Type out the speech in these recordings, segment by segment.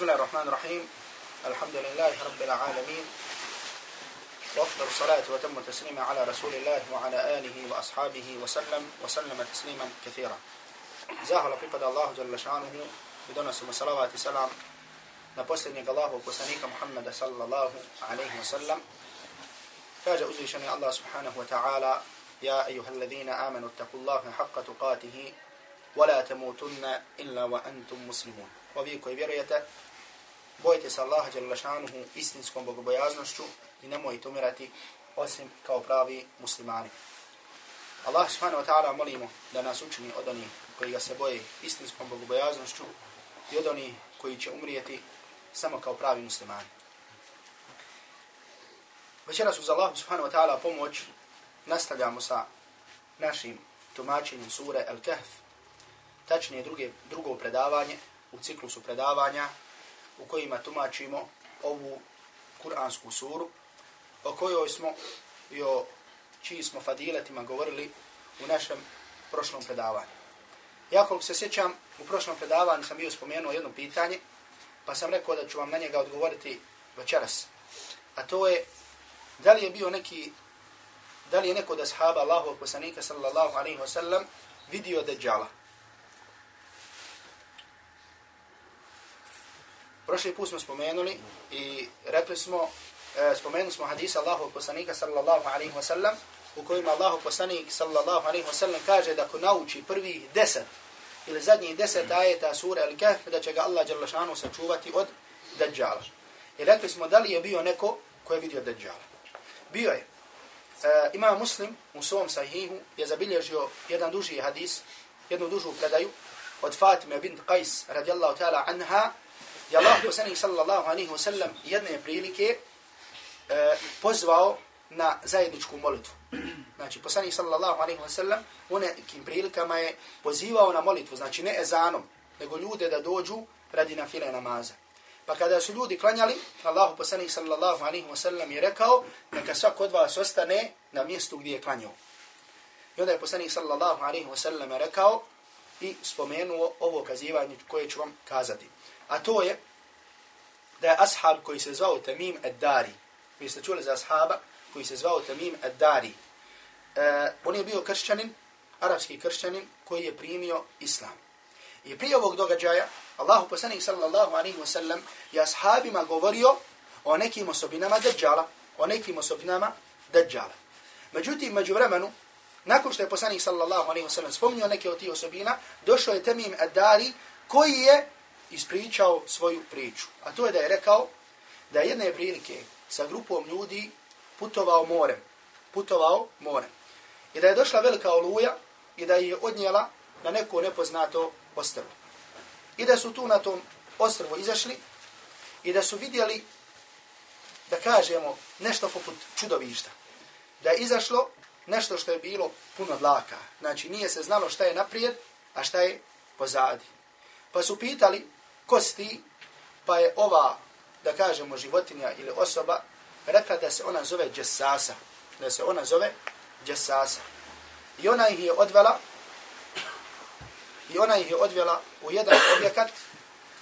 بسم الله الرحمن الرحيم. الحمد لله رب العالمين. وأفضل الصلاة وتم التسليم على رسول الله وعلى آله وأصحابه وسلم وسلم تسليما كثيرا. زاه لقبض الله جل شأنه. بدون سمى صلوات سلام نبسلني الله وكسنيك محمد صلى الله عليه وسلم فاجأ أزيشني الله سبحانه وتعالى يا أيها الذين آمنوا اتقوا الله حق تقاته ولا تموتن إلا وأنتم مسلمون وفي كيبيريته bojite se Allaha dželle istinskom bogobojaznošću i nemojte umirati osim kao pravi muslimani. Allah subhanahu wa ta'ala molimo da nas učini od onih koji ga se boje istinskom bogobojaznošću i od onih koji će umrijeti samo kao pravi muslimani. Večeras uz Allah subhanahu wa ta'ala pomoć nastavljamo sa našim tumačenjem sure Al-Kahf, tačnije druge, drugo predavanje u ciklusu predavanja u kojima tumačimo ovu kuransku suru, o kojoj smo i o čiji smo fadiletima govorili u našem prošlom predavanju. Ja koliko se sjećam, u prošlom predavanju sam bio spomenuo jedno pitanje, pa sam rekao da ću vam na njega odgovoriti večeras. A to je, da li je bio neki, da li je neko da sahaba Allahu poslanika sallallahu alaihi wa sallam vidio Dejjala? Prošli put smo spomenuli i rekli smo, e, spomenuli smo hadisa Allahu poslanika sallallahu alaihi wa sallam, u kojima Allahu poslanik sallallahu alaihi wa sallam kaže da ko nauči prvih deset ili zadnjih deset ajeta sura Al-Kahf, da će ga Allah Đalešanu sačuvati od Dajjala. I rekli smo da li je bio neko ko je vidio Dajjala. Bio je. E, ima muslim u svom sahihu je zabilježio jedan duži hadis, jednu dužu predaju od Fatime bint Qais radijallahu ta'ala anha, je Allah poslanik sallallahu alaihi wa sallam jedne prilike e, pozvao na zajedničku molitvu. Znači, poslanik sallallahu alaihi wa sallam u nekim prilikama je pozivao na molitvu, znači ne ezanom, nego ljude da dođu radi na file namaza. Pa kada su ljudi klanjali, Allahu poslanik sallallahu alaihi wa sallam je rekao, neka svak od vas ostane na mjestu gdje je klanjao. I onda je poslanik sallallahu alaihi wa sallam rekao i spomenuo ovo kazivanje koje ću vam kazati. A to je da je ashab koji se zvao Tamim ad-Dari. Vi ste čuli za ashaba koji se zvao Tamim ad-Dari. Uh, on je bio kršćanin, arapski kršćanin koji je primio islam. I prije ovog događaja, Allahu poslanik sallallahu alaihi wa sallam je ashabima govorio o nekim osobinama Dajjala, o nekim osobinama Dajjala. Međutim, među vremenu, nakon što je poslanik sallallahu alaihi wa sallam spomnio neke od tih osobina, došao je Tamim ad-Dari koji je ispričao svoju priču. A to je da je rekao da je jedne prilike sa grupom ljudi putovao morem. Putovao morem. I da je došla velika oluja i da je odnijela na neko nepoznato ostrvo. I da su tu na tom ostrvu izašli i da su vidjeli, da kažemo, nešto poput čudovišta. Da je izašlo nešto što je bilo puno dlaka. Znači nije se znalo šta je naprijed, a šta je pozadi. Pa su pitali kosti, pa je ova, da kažemo, životinja ili osoba, rekla da se ona zove Džesasa. Da se ona zove Džesasa. I ona ih je odvela, i ona ih je odvela u jedan objekat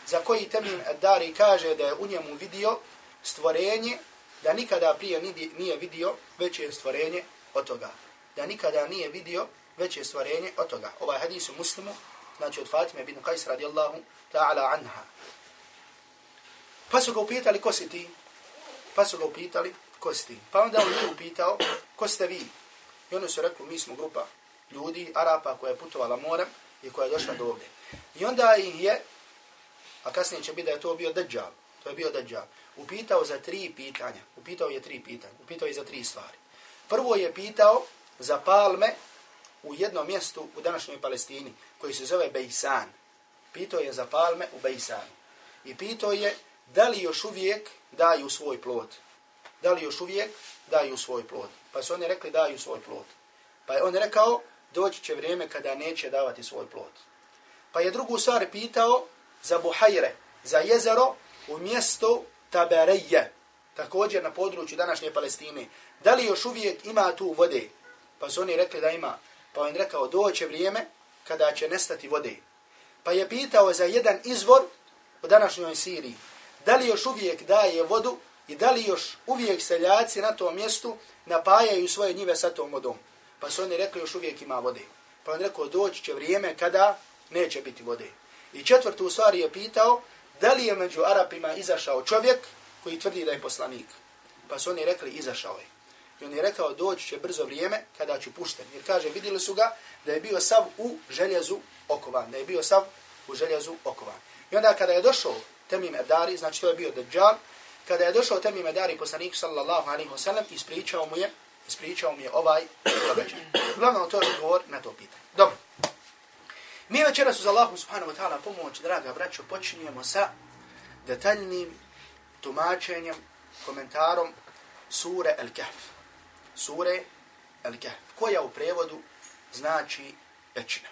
za koji Temim Dari kaže da je u njemu vidio stvorenje, da nikada prije nije vidio veće stvorenje od toga. Da nikada nije vidio veće stvorenje od toga. Ovaj hadis u muslimu, znači od Fatime bin Qais radijallahu ta'ala anha. Pa su ga upitali ko si ti? Pa su ga upitali ko si ti? Pa onda on je upitao ko ste vi? I oni su rekli mi smo grupa ljudi, Arapa koja je putovala morem i koja je došla do ovde. I onda ih je, a kasnije će biti da je to bio Dajjal, to je bio Dajjal, upitao za tri pitanja. Upitao je tri pitanja. Upitao je za tri stvari. Prvo je pitao za palme u jednom mjestu u današnjoj Palestini, koji se zove Bejsan. Pitao je za palme u Bejsanu. I pitao je da li još uvijek daju svoj plod. Da li još uvijek daju svoj plod. Pa su oni rekli daju svoj plod. Pa je on rekao doći će vrijeme kada neće davati svoj plod. Pa je drugu stvar pitao za Buhajre, za jezero u mjestu Tabereje, također na području današnje Palestine. Da li još uvijek ima tu vode? Pa su oni rekli da ima. Pa on rekao doće vrijeme kada će nestati vode. Pa je pitao za jedan izvor u današnjoj Siriji, da li još uvijek daje vodu i da li još uvijek seljaci na tom mjestu napajaju svoje njive sa tom vodom. Pa su oni rekli još uvijek ima vode. Pa on rekao doći će vrijeme kada neće biti vode. I četvrtu u stvari je pitao da li je među Arapima izašao čovjek koji tvrdi da je poslanik. Pa su oni rekli izašao je. I on je rekao doći će brzo vrijeme kada ću pušten. Jer kaže vidjeli su ga da je bio sav u željezu okovan. Da je bio sav u željezu okovan. I onda kada je došao Temim Edari, znači to je bio Dajjal, kada je došao Temim Edari poslaniku sallallahu alaihi wa sallam, ispričao mu je, ispričao mu je ovaj događaj. Uglavnom to je odgovor na to pitanje. Dobro. Mi večeras uz Allahu subhanahu wa ta'ala pomoć, draga braćo, počinjemo sa detaljnim tumačenjem, komentarom sure Al-Kahf. Sure Al-Kahf, koja u prevodu znači većina.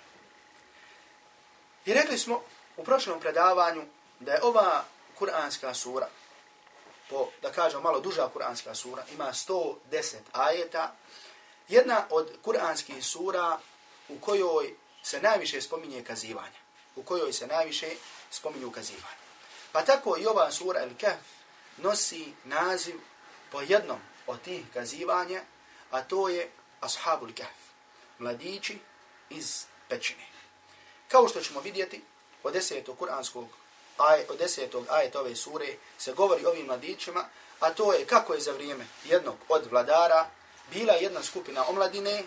I rekli smo u prošlom predavanju da je ova kuranska sura, po, da kažem malo duža kuranska sura, ima 110 ajeta, jedna od kuranskih sura u kojoj se najviše spominje kazivanje. U kojoj se najviše spominju kazivanje. Pa tako i ova sura Al-Kahf nosi naziv po jednom od tih kazivanja, a to je Ashabul Kahf, mladići iz pećine. Kao što ćemo vidjeti, od desetog kuranskog aj, od desetog ajeta ove sure se govori ovim mladićima, a to je kako je za vrijeme jednog od vladara bila jedna skupina omladine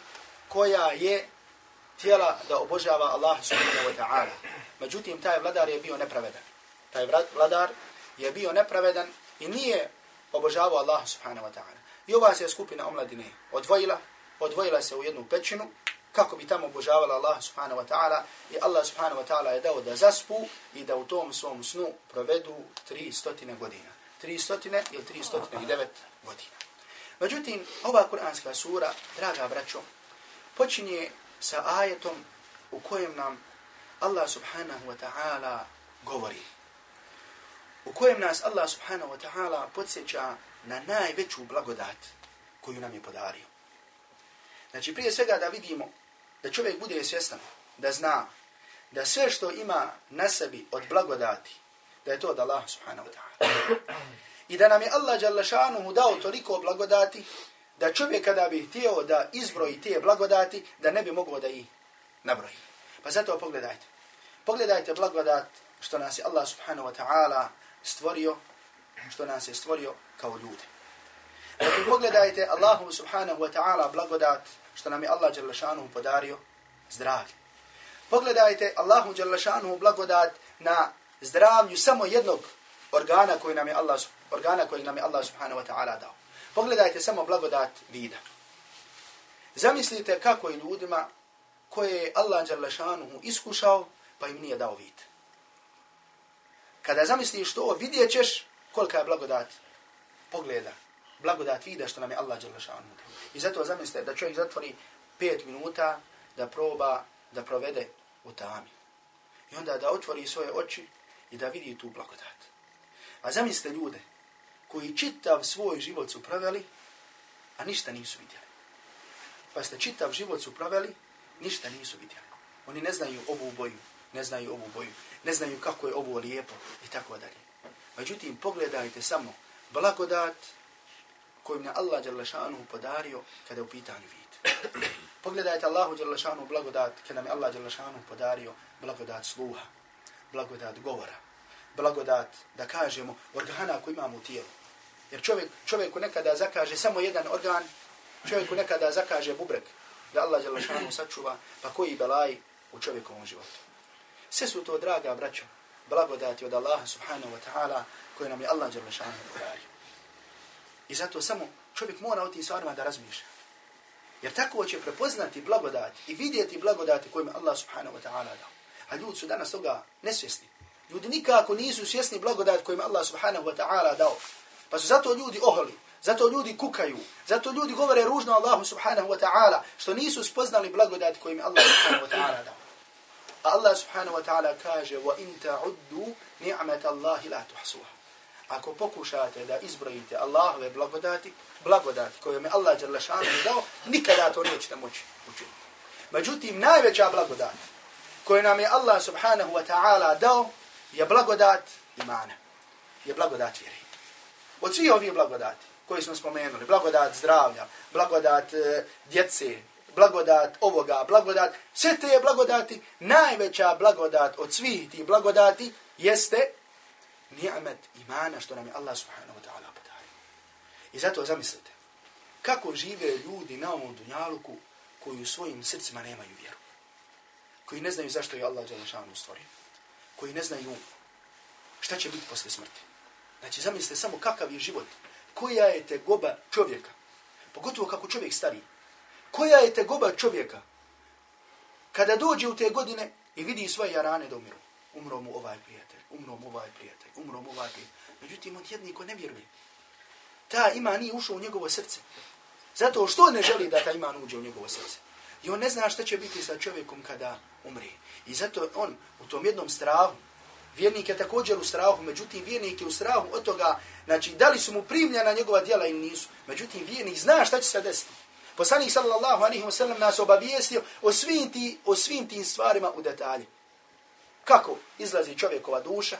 koja je tijela da obožava Allah subhanahu wa ta'ala. Međutim, taj vladar je bio nepravedan. Taj vladar je bio nepravedan i nije obožavao Allah subhanahu wa ta'ala. I ova se skupina omladine odvojila, odvojila se u jednu pećinu, kako bi tamo obožavala Allah subhanahu wa ta'ala i Allah subhanahu wa ta'ala je dao da zaspu i da u tom svom snu provedu 300 godina. 300 ili 309 godina. Međutim, ova kuranska sura, draga braćo, počinje sa ajetom u kojem nam Allah subhanahu wa ta'ala govori. U kojem nas Allah subhanahu wa ta'ala podsjeća na najveću blagodat koju nam je podario. Znači, prije svega da vidimo da čovjek bude svjestan, da zna da sve što ima na sebi od blagodati, da je to od Allah subhanahu wa ta'ala. I da nam je Allah šanuhu dao toliko blagodati, da čovjek kada bi htio da izbroji te blagodati, da ne bi mogao da ih nabroji. Pa zato pogledajte. Pogledajte blagodat što nas je Allah subhanahu wa ta'ala stvorio, što nas je stvorio kao ljude. Dakle, pogledajte Allahu subhanahu wa ta'ala blagodat što nam je Allah Đalešanuhu podario zdravlje. Pogledajte Allahu Đalešanuhu blagodat na zdravlju samo jednog organa koji nam je Allah, organa koji nam je Allah subhanahu wa ta'ala dao. Pogledajte samo blagodat vida. Zamislite kako je ljudima koje je Allah Đalešanuhu iskušao pa im nije dao vid. Kada zamisliš to, vidjet ćeš kolika je blagodat pogleda blagodat vida što nam je Allah dželle. I zato zamislite da čovjek zatvori 5 minuta da proba da provede u tami. I onda da otvori svoje oči i da vidi tu blagodat. A zamislite ljude koji čitav svoj život su proveli, a ništa nisu vidjeli. Pa ste čitav život su proveli, ništa nisu vidjeli. Oni ne znaju ovu boju, ne znaju ovu boju, ne znaju kako je ovo lijepo i tako dalje. Međutim, pogledajte samo blagodat kojim je Allah Đalešanu podario kada je u pitanju vid. Pogledajte Allahu Đalešanu blagodat kada je Allah Đalešanu podario blagodat sluha, blagodat govora, blagodat, da kažemo, organa koji imamo u tijelu. Jer čovjek, čovjeku nekada zakaže samo jedan organ, čovjeku nekada zakaže bubrek, da Allah Đalešanu sačuva, pa koji belaj u čovjekovom životu. Sve su to, draga braćo, blagodati od Allaha subhanahu wa ta'ala koje nam je Allah Đalešanuhu podario. I zato samo čovjek mora o tim stvarima da razmišlja. Jer tako će prepoznati blagodat i vidjeti blagodati kojima Allah subhanahu wa ta'ala dao. A ljudi su danas toga nesvjesni. Ljudi nikako nisu svjesni blagodat kojima Allah subhanahu wa ta'ala dao. Pa su zato ljudi oholi, zato ljudi kukaju, zato ljudi govore ružno Allahu subhanahu wa ta'ala, što nisu spoznali blagodat kojima Allah subhanahu wa ta'ala dao. A Allah subhanahu wa ta'ala kaže, وَإِن تَعُدُّوا نِعْمَةَ اللَّهِ لَا تُحْسُوهَا ako pokušate da izbrojite Allahove blagodati, blagodati koje mi Allah Đerlešanu dao, nikada to nećete moći učiniti. Međutim, najveća blagodat koju nam je Allah subhanahu wa ta'ala dao je blagodat imana je blagodat vjeri. Od svih ovih blagodati koji smo spomenuli, blagodat zdravlja, blagodat e, djece, blagodat ovoga, blagodat, sve te blagodati, najveća blagodat od svih tih blagodati jeste ni'met imana što nam je Allah subhanahu wa ta'ala podario. I zato zamislite, kako žive ljudi na ovom dunjaluku koji u svojim srcima nemaju vjeru. Koji ne znaju zašto je Allah Đelešanu stvorio. Koji ne znaju šta će biti posle smrti. Znači, zamislite samo kakav je život. Koja je te goba čovjeka. Pogotovo kako čovjek stari. Koja je te goba čovjeka. Kada dođe u te godine i vidi svoje jarane da umiru. Umro mu ovaj prijatelj, umro mu ovaj prijatelj, umro mu ovaj prijatelj. Međutim, on jedniko ne vjeruje. Ta ima nije ušao u njegovo srce. Zato što ne želi da ta iman uđe u njegovo srce. I on ne zna šta će biti sa čovjekom kada umri. I zato on u tom jednom strahu, vjernik je također u strahu, međutim vjernik je u strahu od toga, znači da li su mu primljena njegova djela ili nisu. Međutim vjernik zna šta će se desiti. Poslanik sallallahu alaihi wa sallam nas obavijestio o svim, ti, o svim tim stvarima u detalje. Kako izlazi čovjekova duša,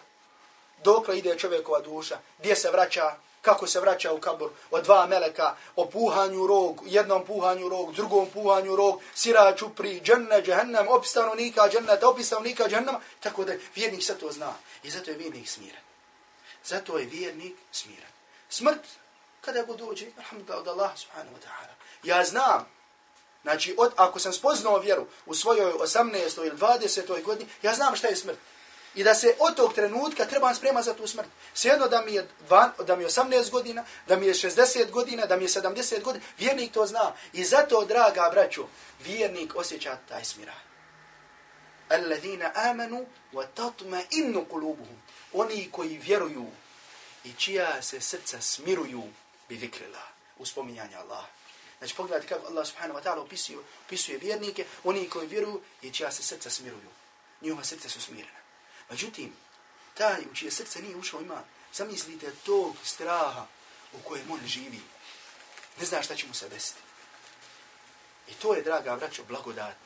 dokle ide čovjekova duša, gdje se vraća, kako se vraća u kabur, od dva meleka, o puhanju rog, jednom puhanju rog, drugom puhanju rog, siraču pri dženne, džehennem, opistanovnika dženneta, opistanovnika džennema, tako da vjernik sve to zna. I zato je vjernik smiren. Zato je vjernik smiren. Smrt, kada god dođe, alhamdulillah, od Allaha subhanahu wa ta'ala. Ja znam, znači, od, ako sam spoznao vjeru u svojoj 18. ili 20. godini, ja znam šta je smrt. I da se od tog trenutka trebam sprema za tu smrt. Svejedno da mi je, van, da mi je 18 godina, da mi je 60 godina, da mi je 70 godina, vjernik to zna. I zato, draga braćo, vjernik osjeća taj smiraj. Alladhina amanu wa tatma innu kulubuhum. Oni koji vjeruju i čija se srca smiruju bi vikrila u spominjanje Allah. Znači pogledajte kako Allah subhanahu wa ta'ala opisuje, opisuje vjernike, oni koji vjeruju i čija se srca smiruju. Njihova srca su smirena. Međutim, taj u čije srce nije ušao ima, zamislite tog straha u kojem on živi. Ne zna šta će mu se desiti. I to je, draga braćo, blagodat.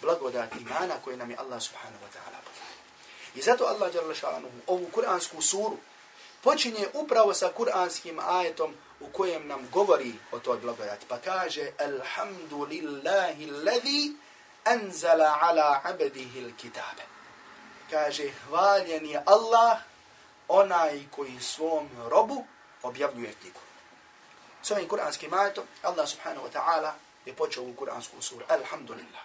Blagodat imana koje nam je Allah subhanahu wa ta'ala I zato Allah jalla šanuhu ovu kuransku suru počinje upravo sa kuranskim ajetom u kojem nam govori o toj blagodati. Pa kaže, Alhamdulillahi alladhi anzala ala abdihi l-kitabe kaže, hvaljen je Allah, onaj koji svom robu objavljuje knjigu. S ovim kuranskim ajetom, Allah subhanahu wa ta'ala je počeo u kuransku suru. Alhamdulillah.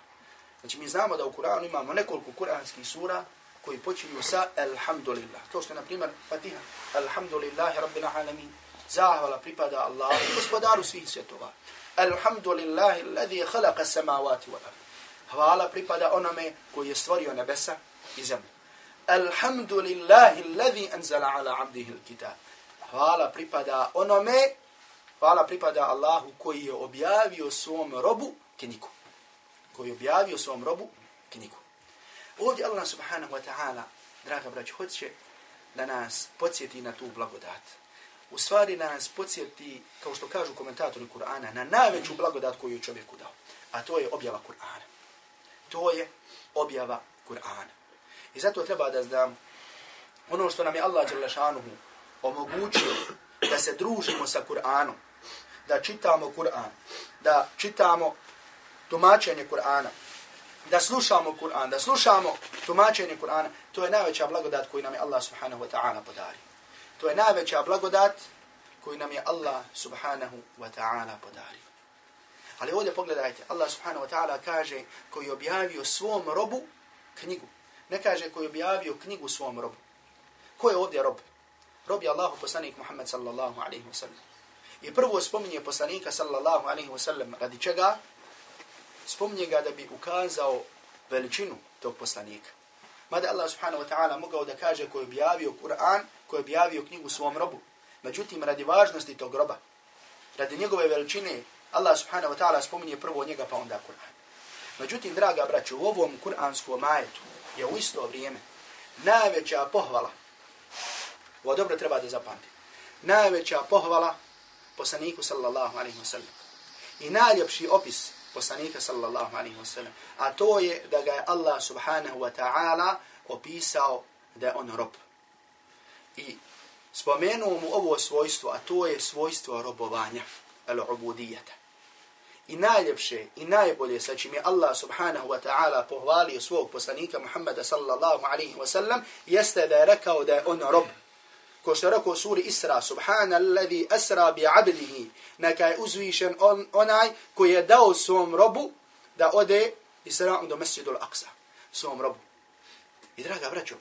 Znači, mi znamo da u Kuranu imamo nekoliko kuranskih sura koji počinju sa Alhamdulillah. To što je, na primjer, Fatiha. Alhamdulillahi rabbil alamin. Zahvala pripada Allah, gospodaru svih svjetova. Alhamdulillahi alladhi khalaqa samawati wal ard. Hvala pripada onome koji je stvorio nebesa i zemlju. Alhamdulillahi alladhi anzala ala abdihi alkitab. Hvala pripada onome, hvala pripada Allahu koji je objavio svom robu knjigu. Koji je objavio svom robu knjigu. Ovdje Allah subhanahu wa ta'ala, draga braći, hoće da nas podsjeti na tu blagodat. U stvari da nas podsjeti, kao što kažu komentatori Kur'ana, na najveću blagodat koju je čovjeku dao. A to je objava Kur'ana. To je objava Kur'ana. I zato treba da znam ono što nam je Allah Đelešanuhu omogućio da se družimo sa Kur'anom, da čitamo Kur'an, da čitamo tumačenje Kur'ana, da slušamo Kur'an, da slušamo tumačenje Kur'ana, to je najveća blagodat koju nam je Allah subhanahu wa ta'ala podari. To je najveća blagodat koju nam je Allah subhanahu wa ta'ala podari. Ali ovdje pogledajte, Allah subhanahu wa ta'ala kaže koji objavio svom robu knjigu ne kaže koji objavio knjigu svom robu. Ko je ovdje rob? Rob je Allahu poslanik Muhammed sallallahu alaihi wa sallam. I prvo spominje poslanika sallallahu alaihi wa sallam radi čega? Spominje ga da bi ukazao veličinu tog poslanika. Mada Allah subhanahu wa ta'ala mogao da kaže koji objavio Kur'an, koji objavio knjigu svom robu. Međutim, radi važnosti tog roba, radi njegove veličine, Allah subhanahu wa ta'ala spominje prvo njega pa onda Kur'an. Međutim, draga braću, u ovom kur'anskom ajetu, je u isto vrijeme najveća pohvala, ovo dobro treba da zapamti, najveća pohvala poslaniku sallallahu alaihi wa sallam i najljepši opis poslanika sallallahu alaihi wa sallam, a to je da ga je Allah subhanahu wa ta'ala opisao da je on rob. I spomenuo mu ovo svojstvo, a to je svojstvo robovanja, al-ubudijata. I najljepše i najbolje sa čim je Allah subhanahu wa ta'ala pohvalio svog poslanika Muhammada sallallahu alaihi wa sallam, jeste da je rekao da je on rob. Ko što rekao suri Isra, subhana allazi asra bi abdihi, neka je uzvišen on, onaj koji je dao svom robu da ode Isra do mesjidu al-Aqsa, svom robu. I draga braćo,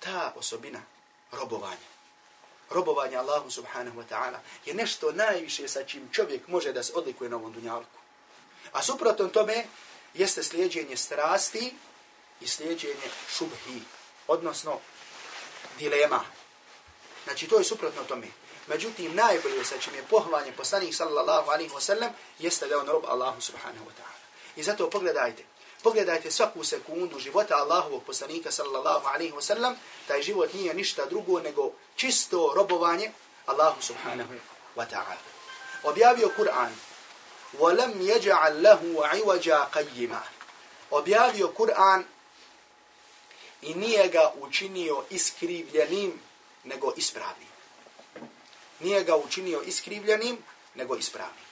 ta osobina robovanja, robovanje Allahu subhanahu wa ta'ala je nešto najviše sa čim čovjek može da se odlikuje na ovom dunjalku. A suprotno tome jeste slijedjenje strasti i slijedjenje šubhi, odnosno dilema. Znači to je suprotno tome. Međutim, najbolje sa čim je pohvanje poslanih sallallahu alaihi wa sallam jeste da on rob Allahu subhanahu wa ta'ala. I zato pogledajte, Pogledajte svaku sekundu života Allahovog poslanika sallallahu alaihi wa sallam, taj život nije ništa drugo nego čisto robovanje Allahu subhanahu wa ta'ala. Objavio Kur'an, وَلَمْ يَجَعَلْ لَهُ عِوَجَا قَيِّمًا Objavio Kur'an i nije ga učinio iskrivljenim nego ispravnim. Nije ga učinio iskrivljenim nego ispravnim.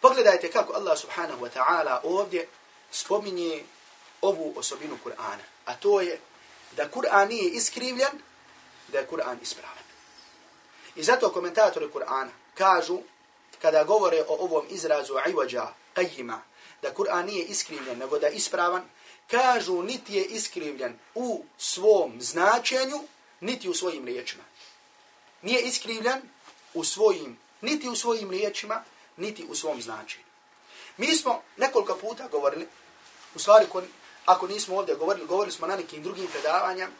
Pogledajte kako Allah subhanahu wa ta'ala ovdje spominje ovu osobinu Kur'ana, a to je da Kur'an nije iskrivljen, da je Kur'an ispravan. I zato komentatori Kur'ana kažu, kada govore o ovom izrazu iwaja, qajima, da Kur'an nije iskrivljen, nego da je ispravan, kažu niti je iskrivljen u svom značenju, niti u svojim riječima. Nije iskrivljen u svojim, niti u svojim riječima, niti u svom značenju. Mi smo nekoliko puta govorili, u stvari, ako nismo ovdje govorili, govorili smo na nekim drugim predavanjama,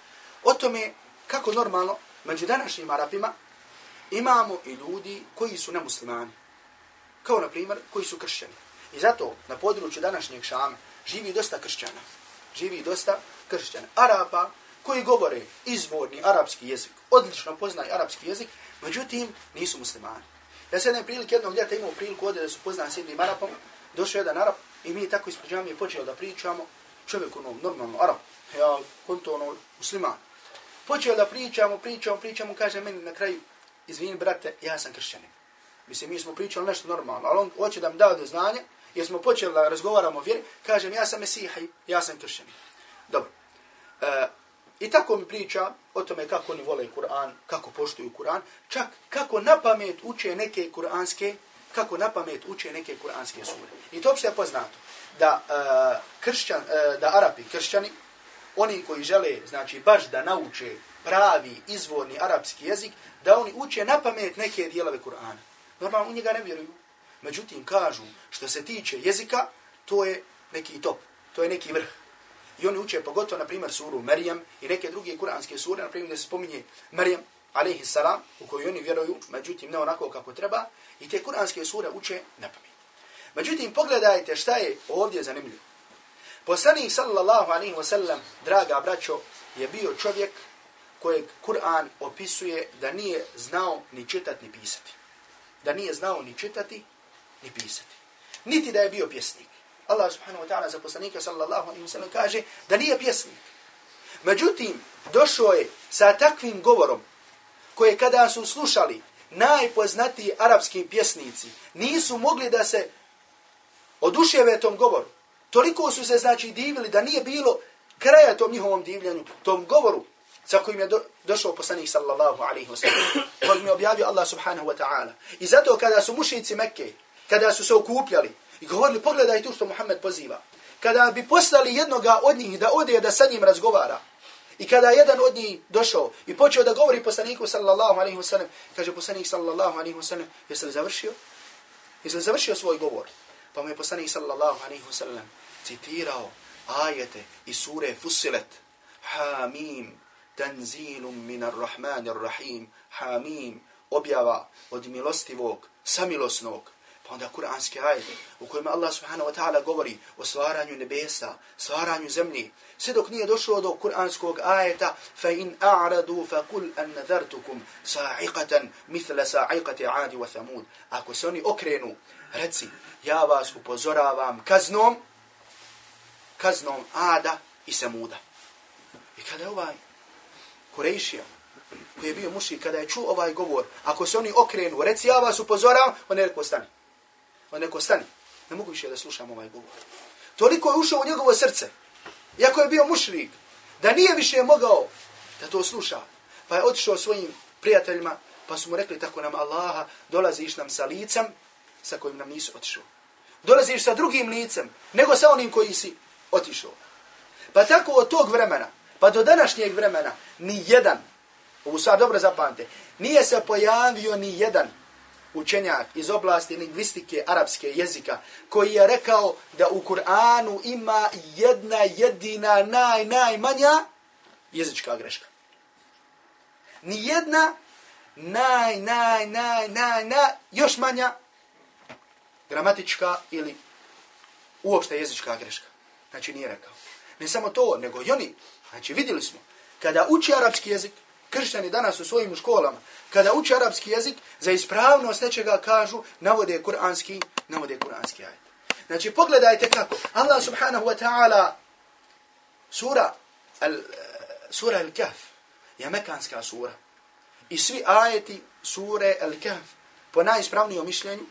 o tome kako normalno među današnjim Arapima imamo i ljudi koji su nemuslimani. Kao, na primjer, koji su kršćani. I zato na području današnjeg Šama živi dosta kršćana. Živi dosta kršćana. Arapa koji govore izvorni arapski jezik, odlično poznaju arapski jezik, međutim nisu muslimani. Ja se jedne prilike jednog ljeta imao priliku ovdje da su poznani s jednim Arapom, došao jedan Arap i mi tako ispred džamije počeli da pričamo, čovjek ono, normalno, Arap, ja, konto ono, musliman. Počeo da pričamo, pričamo, pričamo, kaže meni na kraju, izvini brate, ja sam kršćanin. Mislim, mi smo pričali nešto normalno, ali on hoće da mi dao do znanja, jer smo počeli da razgovaramo o vjeri, kažem, ja sam mesihaj, ja sam kršćanin. Dobro. I tako mi priča o tome kako oni vole Kur'an, kako poštuju Kur'an, čak kako na pamet uče neke kuranske kako na pamet uče neke kuranske sure. I to je poznato da uh, kršćan, uh, da Arapi, kršćani, oni koji žele, znači, baš da nauče pravi, izvorni arapski jezik, da oni uče na pamet neke dijelove Kur'ana. Normalno, u njega ne vjeruju. Međutim, kažu, što se tiče jezika, to je neki top, to je neki vrh. I oni uče pogotovo, na primjer, suru Marijam i neke druge kuranske sure, na primjer, gdje se spominje Marijam, alaihi salam, u kojoj oni vjeruju, međutim, ne onako kako treba, i te kuranske sure uče na pamet. Međutim, pogledajte šta je ovdje zanimljivo. Poslanik sallallahu alaihi wa sallam, draga braćo, je bio čovjek kojeg Kur'an opisuje da nije znao ni čitati ni pisati. Da nije znao ni čitati ni pisati. Niti da je bio pjesnik. Allah subhanahu wa ta'ala za poslanika sallallahu alaihi wa sallam kaže da nije pjesnik. Međutim, došao je sa takvim govorom koje kada su slušali najpoznatiji arapski pjesnici, nisu mogli da se oduševe tom govoru. Toliko su se znači divili da nije bilo kraja tom njihovom divljanju, tom govoru sa kojim je do, došao poslanik sallallahu alaihi wa sallam, kojim je objavio Allah subhanahu wa ta'ala. I zato kada su mušici Mekke, kada su se okupljali i govorili, pogledaj tu što Muhammed poziva, kada bi poslali jednoga od njih da ode da sa njim razgovara, I kada jedan od njih došao i počeo da govori poslaniku sallallahu alaihi wa sallam, kaže poslanik sallallahu alaihi wa sallam, jesi li završio? Jesi li završio svoj govor? Pa mu je poslanik sallallahu alaihi wa sallam citirao ajete i sure Fusilet. Hamim, tanzilum minar rahmanir rahim. Hamim, objava od milostivog, samilosnog, Pa onda kuranski ajet u kojem Allah subhanahu wa ta'ala govori o stvaranju nebesa, stvaranju zemlji. Sve dok nije došlo do kuranskog ajeta fa in a'radu fa kul an nadhartukum sa'iqatan mithla sa'iqati 'adi wa thamud. Ako se oni okrenu, reci ja vas upozoravam kaznom kaznom Ada i Samuda. I kada ovaj Kurejšija koji je bio muši, kada je čuo ovaj govor, ako se oni okrenu, reci ja vas upozoravam, on je rekao stani. Pa On je rekao stani. Ne mogu više da slušam ovaj govor. Toliko je ušao u njegovo srce, iako je bio mušrik, da nije više mogao da to sluša. Pa je otišao svojim prijateljima, pa su mu rekli tako nam Allaha, dolaziš nam sa licem sa kojim nam nisu otišao. Dolaziš sa drugim licem, nego sa onim koji si otišao. Pa tako od tog vremena, pa do današnjeg vremena, ni jedan, ovo sad dobro zapamte, nije se pojavio ni jedan učenjak iz oblasti lingvistike arapske jezika, koji je rekao da u Kur'anu ima jedna jedina naj, najmanja jezička greška. Ni jedna naj, naj, naj, naj, naj, još manja gramatička ili uopšte jezička greška. Znači nije rekao. Ne samo to, nego i oni. Znači vidjeli smo, kada uči arapski jezik, kršćani danas u svojim školama, kada uči arapski jezik, za ispravnost nečega kažu, navode kuranski, navode kuranski ajet. Znači pogledajte kako. Allah subhanahu wa ta'ala sura al, sura al-Kahf je mekanska sura. I svi ajeti sure al-Kahf po najispravnijom mišljenju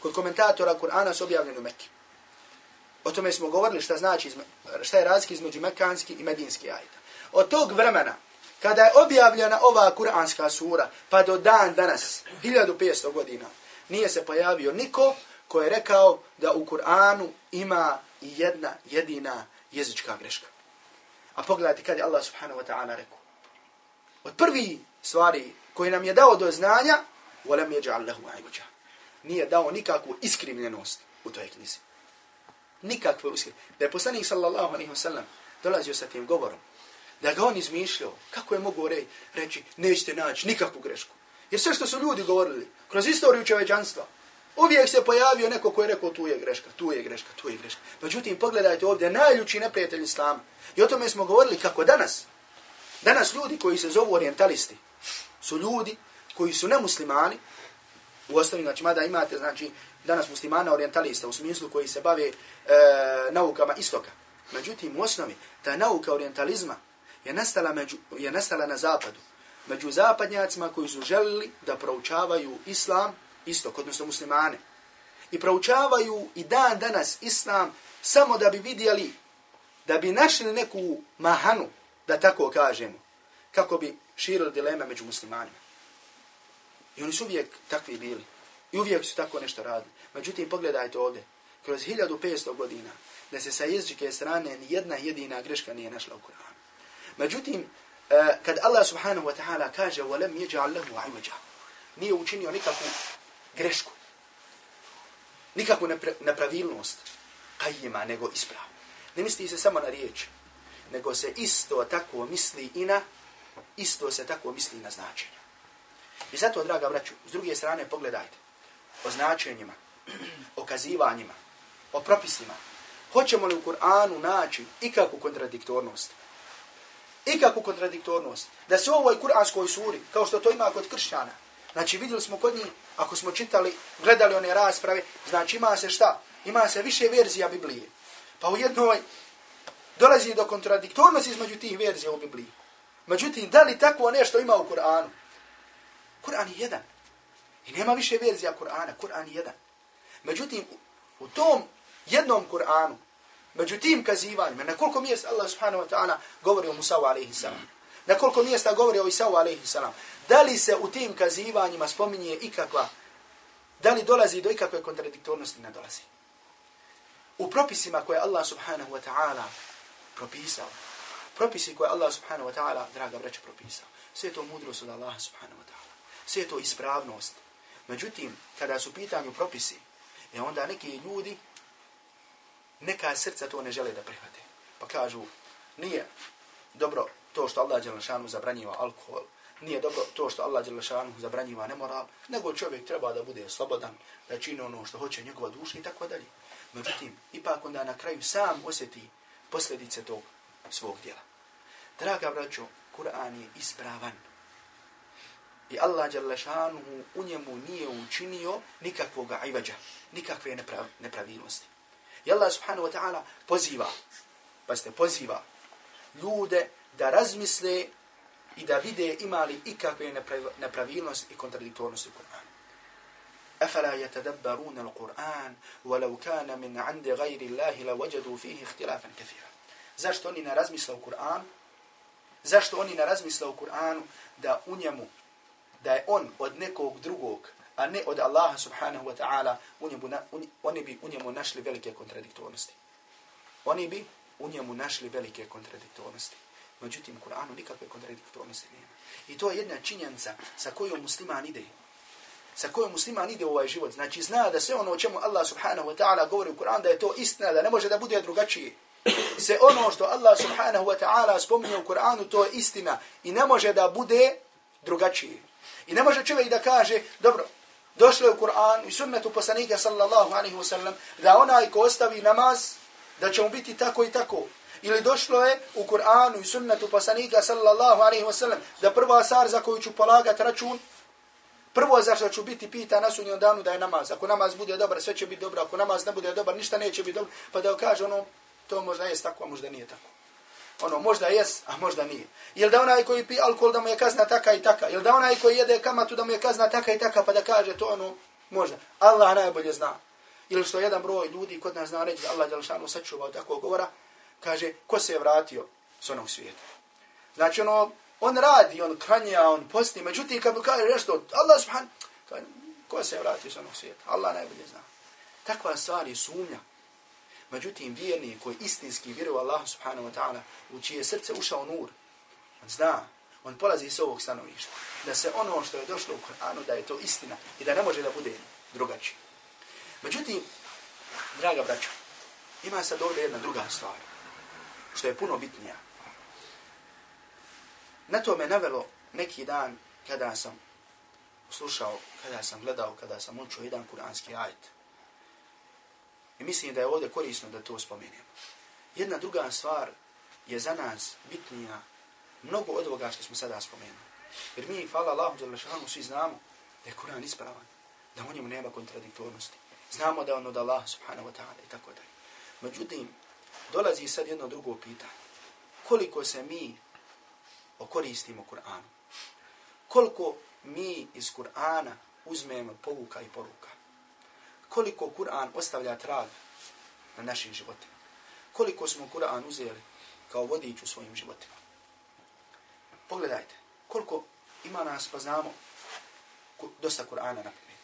kod komentatora Kur'ana su objavljeni u Mekke. O tome smo govorili šta znači, šta je razlika između mekanski i medinski ajeta. Od tog vremena, kada je objavljena ova kur'anska sura, pa do dan danas, 1500 godina, nije se pojavio niko ko je rekao da u Kur'anu ima jedna jedina jezička greška. A pogledajte kada je Allah subhanahu wa ta'ala rekao. Od prvi stvari koji nam je dao do znanja, وَلَمْ يَجْعَلْ لَهُ عَيْوَجَهُ nije dao nikakvu iskrivljenost u toj knjizi. Nikakvu iskrivljenost. Da je poslanik sallallahu alaihi wa sallam dolazio sa tim govorom, da ga on izmišljao, kako je mogu re, reći, nećete naći nikakvu grešku. Jer sve što su ljudi govorili, kroz istoriju čovečanstva, uvijek se pojavio neko ko je rekao tu je greška, tu je greška, tu je greška. Međutim, pogledajte ovdje, najljuči neprijatelj Islama. I o tome smo govorili kako danas, danas ljudi koji se zovu orientalisti, su ljudi koji su nemuslimani, u osnovi, znači, mada imate, znači, danas muslimana orientalista u smislu koji se bave e, naukama istoka. Međutim, u osnovi, ta nauka orientalizma je nastala, među, je nastala na zapadu. Među zapadnjacima koji su želili da proučavaju islam istok, odnosno muslimane. I proučavaju i dan danas islam samo da bi vidjeli, da bi našli neku mahanu, da tako kažemo, kako bi širili dileme među muslimanima. I oni su uvijek takvi bili. I uvijek su tako nešto radili. Međutim, pogledajte ovdje. Kroz 1500 godina da se sa jezičke strane ni jedna jedina greška nije našla u Kur'anu. Međutim, e, kad Allah subhanahu wa ta'ala kaže وَلَمْ يَجَعَلْ لَهُ عِوَجَا nije učinio nikakvu grešku. Nikakvu nepravilnost kajima nego ispravu. Ne misli se samo na riječ, nego se isto tako misli i na isto se tako misli na značenje. I zato, draga braću, s druge strane pogledajte o značenjima, o kazivanjima, o propisima. Hoćemo li u Kur'anu naći ikakvu kontradiktornost? Ikakvu kontradiktornost. Da se u ovoj kur'anskoj suri, kao što to ima kod kršćana, znači vidjeli smo kod njih, ako smo čitali, gledali one rasprave, znači ima se šta? Ima se više verzija Biblije. Pa u jednoj dolazi do kontradiktornosti između tih verzija u Bibliji. Međutim, da li tako nešto ima u Kur'anu? Kur'an je jedan. I nema više verzija Kur'ana. Kur'an je jedan. Međutim, u tom jednom Kur'anu, među tim kazivanjima, na koliko mjesta Allah subhanahu wa ta'ala govori o Musavu alaihi salam? Na koliko mjesta govori o Isavu alaihi salam? Da li se u tim kazivanjima spominje ikakva, da li dolazi do ikakve kontradiktornosti? Ne dolazi. U propisima koje Allah subhanahu wa ta'ala propisao, propisi koje Allah subhanahu wa ta'ala, draga braća, propisao, sve to mudrost od Allah subhanahu wa ta'ala sve to ispravnost. Međutim, kada su pitanju propisi, je onda neki ljudi, neka srca to ne žele da prihvate. Pa kažu, nije dobro to što Allah Đelešanu zabranjiva alkohol, nije dobro to što Allah Đelešanu zabranjiva nemoral, nego čovjek treba da bude slobodan, da čini ono što hoće njegova duša i tako dalje. Međutim, ipak onda na kraju sam osjeti posljedice tog svog djela. Draga braćo, Kur'an je ispravan. I Allah Đalešanuhu u njemu nije učinio nikakvog ajvađa, nikakve neprav, nepravilnosti. I Allah subhanahu wa ta'ala poziva, pa ste poziva ljude da razmisle i da vide imali ikakve nepravilnosti i kontradiktornosti u Kur'anu. أفلا يتدبرون القرآن ولو كان من عند غير الله لوجدوا فيه اختلافا كثيرا zašto oni ne razmisle u Kur'anu zašto oni ne razmisle u Kur'anu da u njemu da je on od nekog drugog a ne od Allaha subhanahu wa ta'ala oni bi u njemu našli velike kontradiktornosti oni bi u njemu našli velike kontradiktornosti međutim u Kur'anu nikakve kontradiktornosti nema i to je jedna činjenica sa kojom musliman ide sa kojom musliman ide u ovaj život. Znači zna da sve ono o čemu Allah subhanahu wa ta'ala govori u Kur'anu, da je to istina, da ne može da bude drugačije. Se ono što Allah subhanahu wa ta'ala spominje u Kur'anu to je istina i ne može da bude drugačije. I ne može čovjek da kaže, dobro, došlo je u Kur'an i sunnetu poslanika sallallahu alaihi wa sallam da onaj ko ostavi namaz da će mu biti tako i tako. Ili došlo je u Kur'anu i sunnetu poslanika sallallahu alaihi wa sallam da prva sar za koju ću polagati račun Prvo za što ću biti pita na sunnjem danu da je namaz. Ako namaz bude dobar, sve će biti dobro. Ako namaz ne bude dobar, ništa neće biti dobro. Pa da kaže ono, to možda je tako, a možda nije tako. Ono, možda jes, a možda nije. Jel da onaj koji pije alkohol da mu je kazna taka i taka? Jel da onaj koji jede kamatu da mu je kazna taka i taka pa da kaže to ono, možda. Allah najbolje zna. Ili što jedan broj ljudi kod nas zna reći da Allah Đalšanu sačuvao tako govora, kaže, ko se je vratio s onog svijeta? Znači ono, on radi, on kranja, on posti, međutim kad mu kaže nešto, Allah subhan, kaže, ko se je vratio s onog svijeta? Allah najbolje zna. Takva stvar je sumnja. Međutim, vjerni koji istinski vjeruje Allah subhanahu wa ta'ala, u čije srce ušao nur, on zna, on polazi iz ovog stanovišta, da se ono što je došlo u Koranu, da je to istina i da ne može da bude drugačije. Međutim, draga braća, ima sad ovdje jedna druga stvar, što je puno bitnija. Na to me navelo neki dan kada sam slušao, kada sam gledao, kada sam učio jedan kuranski ajet. I mislim da je ovdje korisno da to spomenemo. Jedna druga stvar je za nas bitnija mnogo od ovoga što smo sada spomenuli. Jer mi, hvala Allahu Đalešanu, svi znamo da je Kur'an ispravan, da u njemu nema kontradiktornosti. Znamo da je on od Allah subhanahu wa ta'ala i tako dalje. Međutim, dolazi sad jedno drugo pitanje. Koliko se mi okoristimo Kur'anu. Koliko mi iz Kur'ana uzmemo povuka i poruka. Koliko Kur'an ostavlja trag na našim životima. Koliko smo Kur'an uzeli kao vodič u svojim životima. Pogledajte, koliko ima nas pa znamo dosta Kur'ana na pamet.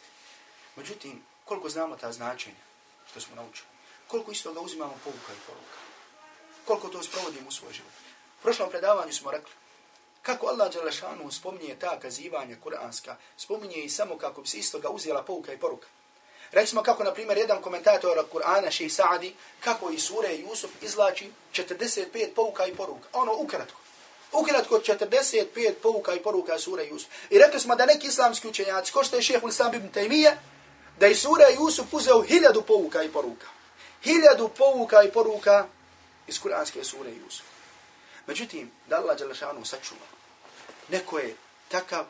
Međutim, koliko znamo ta značenja što smo naučili. Koliko isto ga uzimamo povuka i poruka. Koliko to sprovodimo u svoj život. U prošlom predavanju smo rekli Kako Allah Đelešanu spominje ta kazivanja kuranska, spominje i samo kako bi se isto ga uzela pouka i poruka. Rekli smo kako, na primjer, jedan komentator Kur'ana, Šeji Sa'adi, kako i sure Jusuf izlači 45 pouka i poruka. Ono, ukratko. Ukratko 45 pouka i poruka sure Jusuf. I rekli smo da neki islamski učenjaci, ko što je šeheh Ulisam ibn Taymiye, da je sure Jusuf uzeo hiljadu pouka i poruka. Hiljadu pouka i poruka iz kuranske sure Jusuf. Međutim, da Allah Đelešanu sačuva, neko je takav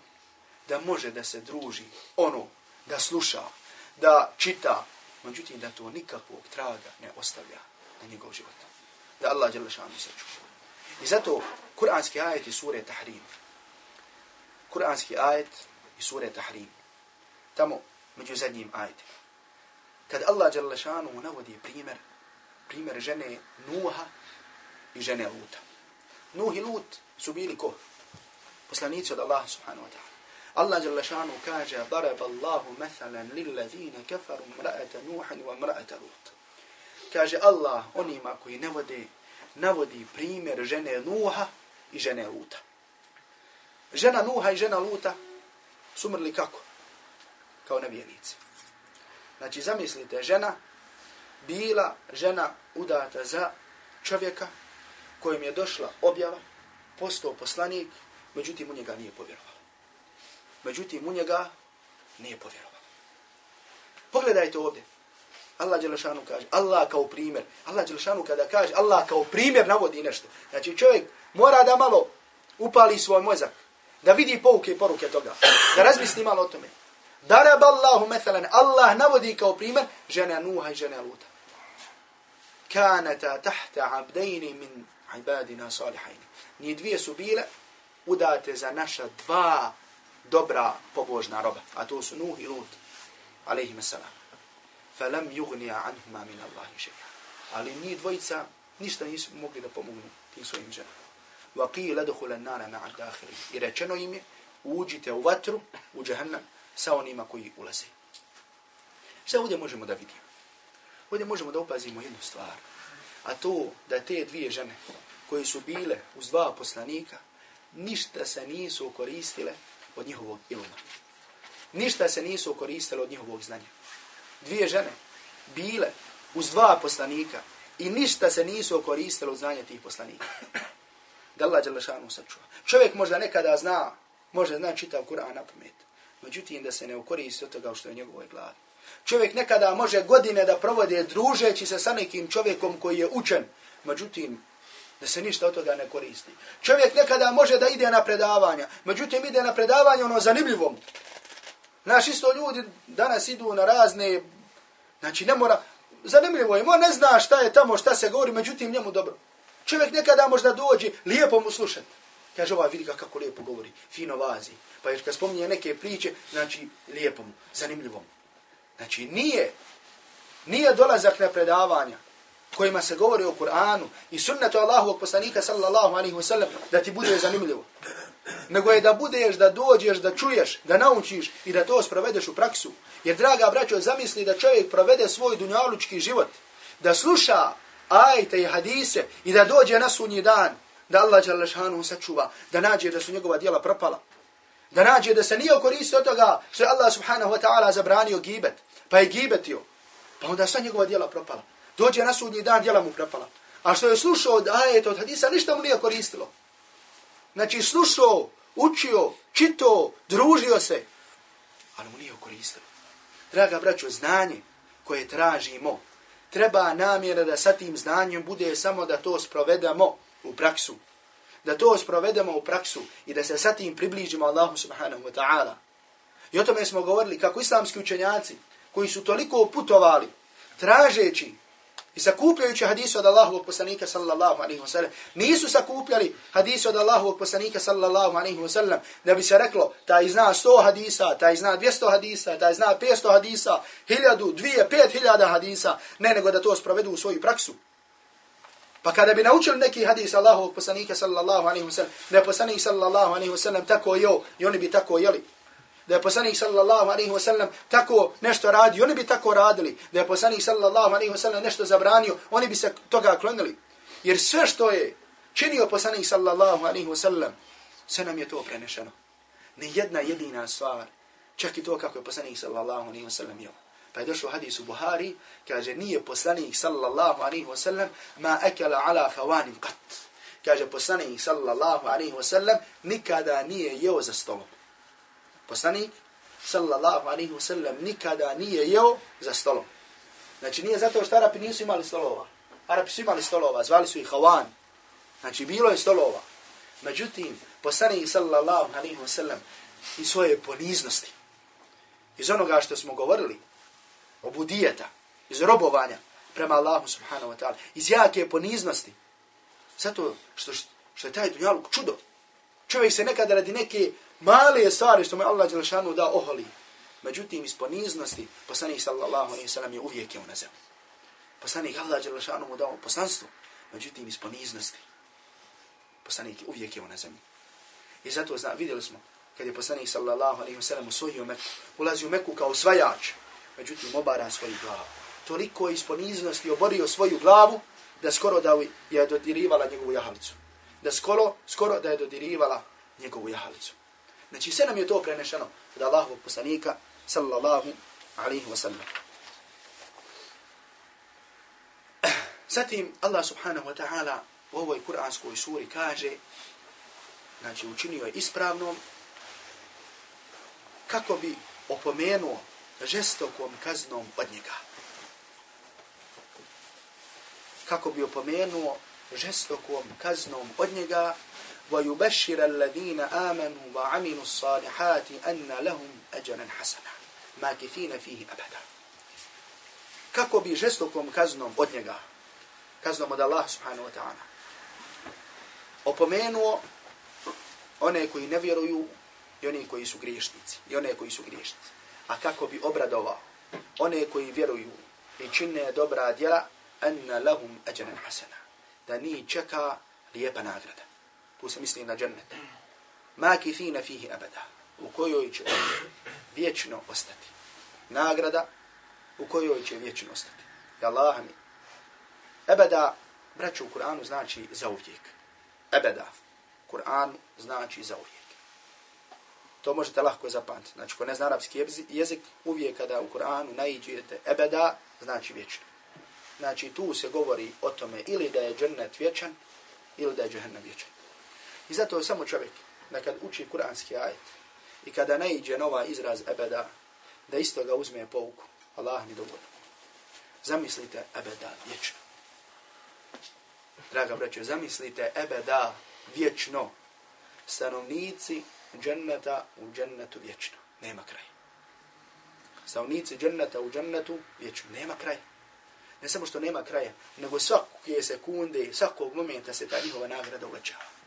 da može da se druži ono, da sluša, da čita, međutim da to nikakvog traga ne ostavlja na njegov život. Da Allah Đelešanu sačuva. I zato kuranski ajet i sure Tahrim. Kuranski ajet i sure Tahrim. Tamo među zadnjim ajetima. Kad Allah Đelešanu navodi primjer, primjer žene Nuha i žene Luta. Nuh i Lut su bili ko? Poslanici od Allaha subhanahu wa ta'ala. Allah dželle šanu kaže darab Allahu mathalan lillazina kafaru mra'ata Nuhan wa mra'ata Lut. Kaže Allah onima koji ne vode, navodi primjer žene Nuha i žene Luta. Žena Nuha i žena Luta su mrli kako? Kao nevjernici. Znači zamislite, žena bila žena udata za čovjeka kojim je došla objava, postao poslanik, međutim u njega nije povjerovala. Međutim u njega nije povjerovala. Pogledajte ovdje. Allah Đelešanu kaže, Allah kao primjer. Allah Đelešanu kada kaže, Allah kao primjer navodi nešto. Znači čovjek mora da malo upali svoj mozak, da vidi pouke i poruke toga, da razmisli malo o tome. Darab Allahu methalan, Allah navodi kao primjer žene Nuha i žene Luta. Kanata tahta abdejni min ibadina salihajni. Nije dvije su bile udate za naša dva dobra pobožna roba, a to su Nuh i Lut, alaihima salam. Falam yugnija anhuma min Allahi šeja. Ali ni dvojica ništa nisu mogli da pomognu tim svojim ženama. Wa qila dukhula an-nara ma'a dakhili. I rečeno im je uđite u vatru, u džahannam sa onima koji ulaze. Šta ovdje možemo da vidimo? Ovdje možemo da upazimo jednu stvar. A to da te dvije žene koje su bile uz dva poslanika, ništa se nisu koristile od njihovog iluma. Ništa se nisu koristile od njihovog znanja. Dvije žene bile uz dva poslanika i ništa se nisu koristile od znanja tih poslanika. Da Allah Đalešanu sačuva. Čovjek možda nekada zna, možda zna čitav Kur'an na pamet. Međutim, da se ne ukoristi od toga što je u njegovoj glavi. Čovjek nekada može godine da provode družeći se sa nekim čovjekom koji je učen. Međutim, da se ništa od toga ne koristi. Čovjek nekada može da ide na predavanja. Međutim, ide na predavanje ono zanimljivom. Naš isto ljudi danas idu na razne... Znači, ne mora... Zanimljivo je. On ne zna šta je tamo, šta se govori, međutim, njemu dobro. Čovjek nekada možda dođe, lijepo mu slušati. Kaže, ovaj vidi kako lijepo govori, fino vazi. Pa jer kad spominje neke priče, znači, lijepo mu, zanimljivo mu. Znači, nije, nije dolazak na predavanja kojima se govori o Kur'anu i sunnetu Allahovog poslanika sallallahu alaihi wa sallam da ti bude zanimljivo. Nego je da budeš, da dođeš, da čuješ, da naučiš i da to sprovedeš u praksu. Jer, draga braćo, zamisli da čovjek provede svoj dunjalučki život, da sluša ajte i hadise i da dođe na sunji dan, da Allah Đalešanu sačuva, da nađe da su njegova dijela propala. Da nađe da se nije koristio od toga što je Allah subhanahu wa ta'ala zabranio gibet, pa je gibetio, pa onda sva njegova dijela propala. Dođe na sudnji dan, djela mu prepala. A što je slušao od ajeta, od hadisa, ništa mu nije koristilo. Znači, slušao, učio, čito, družio se, ali mu nije koristilo. Draga braćo, znanje koje tražimo, treba namjera da sa tim znanjem bude samo da to sprovedemo u praksu. Da to sprovedemo u praksu i da se sa tim približimo Allahu subhanahu wa ta'ala. I o tome smo govorili kako islamski učenjaci koji su toliko putovali tražeći i sakupljajući hadise od Allahovog poslanika sallallahu alaihi wa sallam, nisu sakupljali hadise od Allahovog poslanika sallallahu alaihi wa sallam, da bi se reklo, taj zna 100 hadisa, taj zna 200 hadisa, taj zna 500 hadisa, 1000, 2, 5000 hadisa, ne nego da to sprovedu u svoju praksu. Pa kada bi naučili neki hadis Allahovog poslanika sallallahu alaihi wa sallam, da je poslanik sallallahu alaihi wa sallam tako jeo, i oni bi tako jeli da je poslanik sallallahu alaihi wa sallam tako nešto radio, oni bi tako radili. Da je poslanik sallallahu alaihi wa sallam nešto zabranio, oni bi se toga klonili. Jer sve što je činio poslanik sallallahu alaihi wa sallam, sve nam je to prenešeno. Ni jedna jedina stvar, čak i to kako je poslanik sallallahu alaihi wa sallam jel. Pa je došlo hadis u Buhari, kaže, nije poslanik sallallahu alaihi wa sallam ma ekela ala fawanim kat. Kaže, poslanik sallallahu alaihi wa sallam nikada nije jeo za stolom poslanik sallallahu alaihi wa sallam nikada nije jeo za stolom. Znači nije zato što Arapi nisu imali stolova. Arapi su imali stolova, zvali su ih Hawan. Znači bilo je stolova. Međutim, poslanik sallallahu alaihi wa sallam i svoje poniznosti, iz onoga što smo govorili, obudijeta, iz robovanja prema Allahu subhanahu wa ta'ala, iz jake poniznosti, zato što, što je taj dunjaluk čudo. Čovjek se nekada radi neke male stvari što mu Allah Đelšanu da oholi. Međutim, iz poniznosti, poslanik sallallahu alaihi sallam je uvijek je na zemlji. Poslanik Allah Đelšanu mu dao poslanstvo. Međutim, iz poniznosti, poslanik uvijek je na zemlji. I zato zna, vidjeli smo, kad je poslanik sallallahu alaihi sallam usvojio Meku, ulazi u Meku kao svajač, međutim, obara svoju glavu. Toliko iz poniznosti oborio svoju glavu, da skoro da je dodirivala njegovu jahalicu. Da skoro, skoro da je dodirivala njegovu jahalicu. Znači sve nam je to prenešeno od Allahovog poslanika sallallahu alaihi wa sallam. Zatim Allah subhanahu wa ta'ala u ovoj kuranskoj suri kaže, znači učinio je ispravnom, kako bi opomenuo žestokom kaznom od njega. Kako bi opomenuo žestokom kaznom od njega, ويبشر الذين آمنوا وعملوا الصالحات أن لهم أجرا حسنا ماكثين فيه أبدا kako bi žestokom kaznom od njega, kaznom od Allah subhanahu wa ta'ala, opomenuo one koji ne vjeruju i one koji su griješnici. I one koji su griješnici. A kako bi obradovao one koji vjeruju i čine dobra djela, anna lahum ajran hasana. Da ni čeka lijepa nagrada. Tu se misli na džennet. Makithina fihi abada. U kojoj će vječno ostati. Nagrada u kojoj će vječno ostati. I Allah mi. Abada, braću u Kur'anu znači za uvijek. Abada. Kur'an znači za uvijek. To možete lahko zapamtiti. Znači, ko ne zna arapski jezik, uvijek kada u Kur'anu naiđete ebeda, znači vječno. Znači, tu se govori o tome ili da je džennet vječan, ili da je džehennem vječan. I zato je samo čovjek, da kad uči kur'anski ajet, i kada naiđe nova izraz ebeda, da isto ga uzme pouku. Allah mi dovoljno. Zamislite ebeda vječno. Draga braćo, zamislite ebeda vječno. Stanovnici dženneta u džennetu vječno. Nema kraja. Stanovnici dženneta u džennetu vječno. Nema kraja. Ne samo što nema kraja, nego svakog sekunde, svakog momenta se ta njihova nagrada uvećava.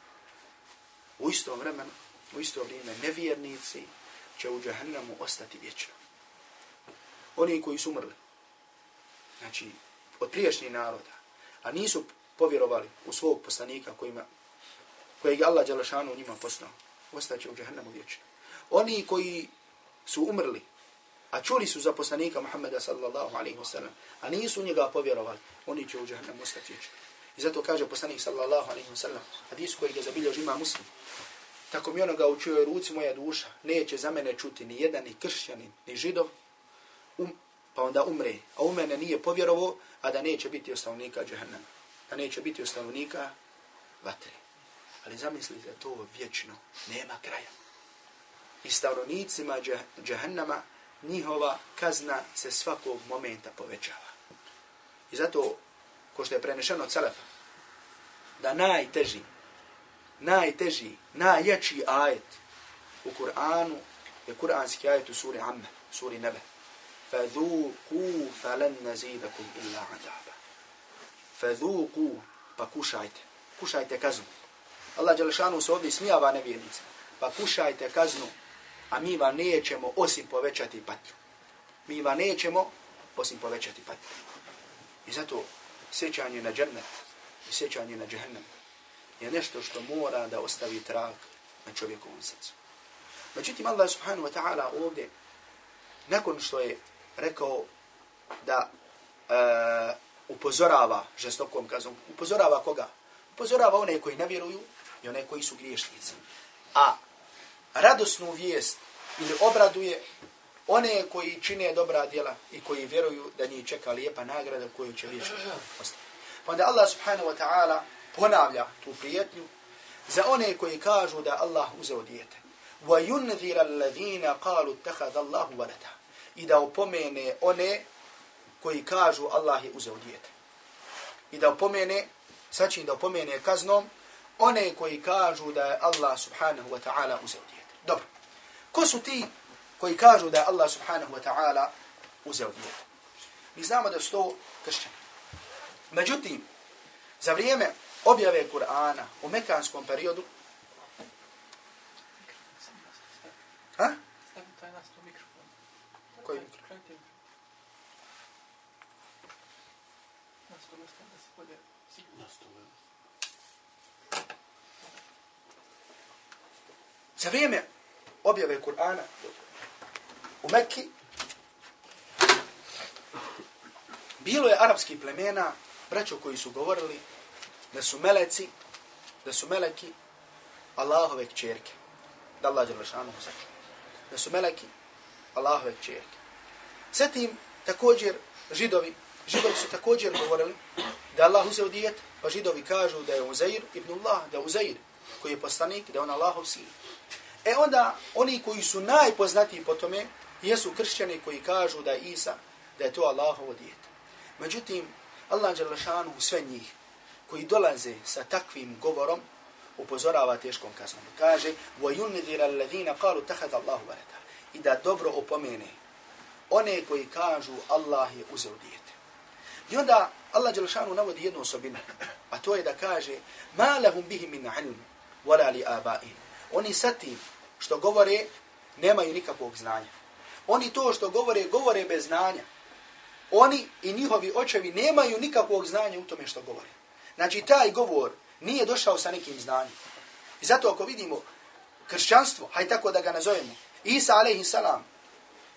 U isto vremenu, u isto vrijeme, nevjernici će u džahannamu ostati vječno. Oni koji su umrli, znači, od priješnjih naroda, a nisu povjerovali u svog poslanika kojima, kojeg je Allah u njima poslao, ostaće u džahannamu vječno. Oni koji su umrli, a čuli su za poslanika Muhammeda sallallahu alaihi wa sallam, a nisu njega povjerovali, oni će u džahannamu ostati vječno. I zato kaže poslanik sallallahu alaihi wa sallam, hadis koji je zabilježi ima muslim, tako mi onoga u čujoj ruci moja duša, neće za mene čuti ni jedan, ni kršćanin, ni židov, um, pa onda umre, a u mene nije povjerovo, a da neće biti ostavnika džahnema, da neće biti ostavnika vatre. Ali zamislite to vječno, nema kraja. I stavronicima džahennama njihova kazna se svakog momenta povećava. I zato, ko što je prenešeno od Selefa, da najteži, najteži, najjači ajet u Kur'anu je kur'anski ajet u suri Amme, suri Nebe. فَذُوقُوا فَلَنْ نَزِيدَكُمْ إِلَّا عَذَابًا فَذُوقُوا pa kušajte, kušajte kaznu. Allah Đelešanu se ovdje smijava nevjernicima. Pa kušajte kaznu, a mi vam nećemo osim povećati patnju. Mi vam nećemo osim povećati patnju. I zato sjećanje na džennet i sjećanje na džehennem je nešto što mora da ostavi trag na čovjekovom srcu. Međutim, Allah subhanahu wa ta'ala ovdje, nakon što je rekao da uh, upozorava žestokom kazom, upozorava koga? Upozorava one koji ne vjeruju i one koji su griješnici. A radosnu vijest ili obraduje one koji čine dobra djela i koji vjeruju da njih čeka lijepa nagrada koju će vječno ostati. Pa onda Allah subhanahu wa ta'ala ponavlja tu prijetnju za one koji kažu da Allah uzeo dijete. Yunzira alladhina qalu ittakhadha Allahu walada. I da opomene one koji kažu Allah je uzeo dijete. I da opomene, sačin da opomene kaznom, one koji kažu da je Allah subhanahu wa ta'ala uzeo dijete. Dobro. Ko su ti koji kažu da je Allah subhanahu wa ta'ala uzeo dijete? Mi znamo da su to kršćani. Međutim, za vrijeme objave Kur'ana u mekanskom periodu, Ha? Koji mikrofon? Za vrijeme objave Kur'ana u Mekki bilo je arapski plemena, braćo koji su govorili da su meleci, da su meleki Allahove kćerke. Da Allah je lešanu Da su meleki Allahove kćerke. Zatim također židovi, židovi su također govorili da Allah uzeo dijet, pa židovi kažu da je Uzair ibn Allah, da je Uzair koji je postanik, da je on Allahov sin. E onda oni koji su najpoznatiji po tome jesu kršćani koji kažu da je Isa, da je to Allahovo dijete. Međutim, Allah Đalešanu sve njih koji dolaze sa takvim govorom upozorava teškom kaznom. Kaže, وَيُنْذِرَ الَّذِينَ قَالُوا تَحَدَ اللَّهُ بَرَكَ I da dobro opomene one koji kažu Allah je uzeo dijete. I onda Allah Đalešanu navodi jednu osobinu, a to je da kaže, مَا لَهُمْ بِهِ مِنْ عَلْمِ وَلَا لِآبَائِهِ oni sa tim što govore nemaju nikakvog znanja. Oni to što govore, govore bez znanja. Oni i njihovi očevi nemaju nikakvog znanja u tome što govore. Znači, taj govor nije došao sa nekim znanjem. I zato ako vidimo kršćanstvo, haj tako da ga nazovemo, Isa alaihi salam,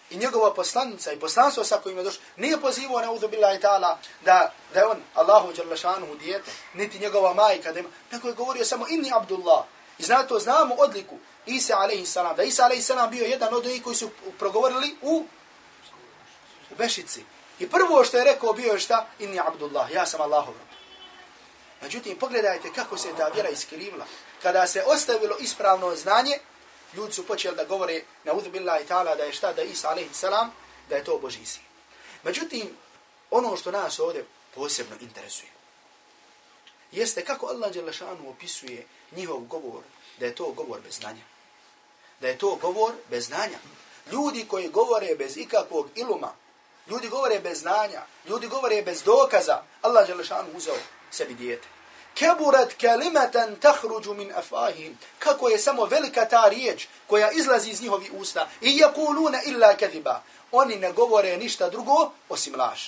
i njegova poslanica i poslanstvo sa kojim je došao, nije pozivao na udu billahi ta'ala da, da je on Allahu djelašanu dijete, niti njegova majka, da ima, nego je govorio samo inni Abdullah. I zato znamo odliku Isa alaihi salam, da Isa alaihi salam bio jedan od onih koji su progovorili u, u Bešici. I prvo što je rekao bio je šta? Inni Abdullah, ja sam Allahov rob. Međutim, pogledajte kako se ta vjera iskrivila. Kada se ostavilo ispravno znanje, ljudi su počeli da govore na udhubillahi ta'ala da je šta da Isa alaihi salam, da je to Boži sin. Međutim, ono što nas ovdje posebno interesuje, jeste kako Allah Đelešanu opisuje njihov govor, da je to govor bez znanja. Da je to govor bez znanja. Ljudi koji govore bez ikakvog iluma, ljudi govore bez znanja, ljudi govore bez dokaza, Allah Đelešanu uzeo sebi dijete. Keburat kalimatan tahruđu min afahim. Kako je samo velika ta riječ koja izlazi iz njihovi usta. I jakuluna illa kadhiba. Oni ne govore ništa drugo osim laž.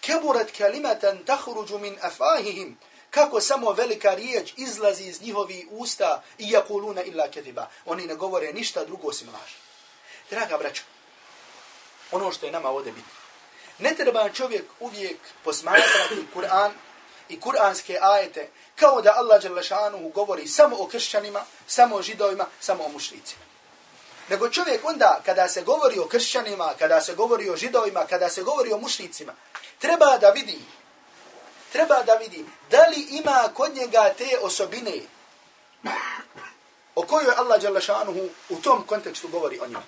Keburat kalimatan tahruđu min afahim. Kako samo velika riječ izlazi iz njihovi usta. I yakuluna illa kediba. Oni ne govore ništa drugo osim laž. Draga braćo, ono što je nama ovdje bitno. Ne treba čovjek uvijek posmatrati Kur'an i kuranske ajete kao da Allah Đalešanuhu govori samo o kršćanima, samo o židovima, samo o mušlicima. Nego čovjek onda, kada se govori o kršćanima, kada se govori o židovima, kada se govori o mušlicima, treba da vidi, treba da vidi da li ima kod njega te osobine o kojoj Allah Đalešanuhu u tom kontekstu govori o njima.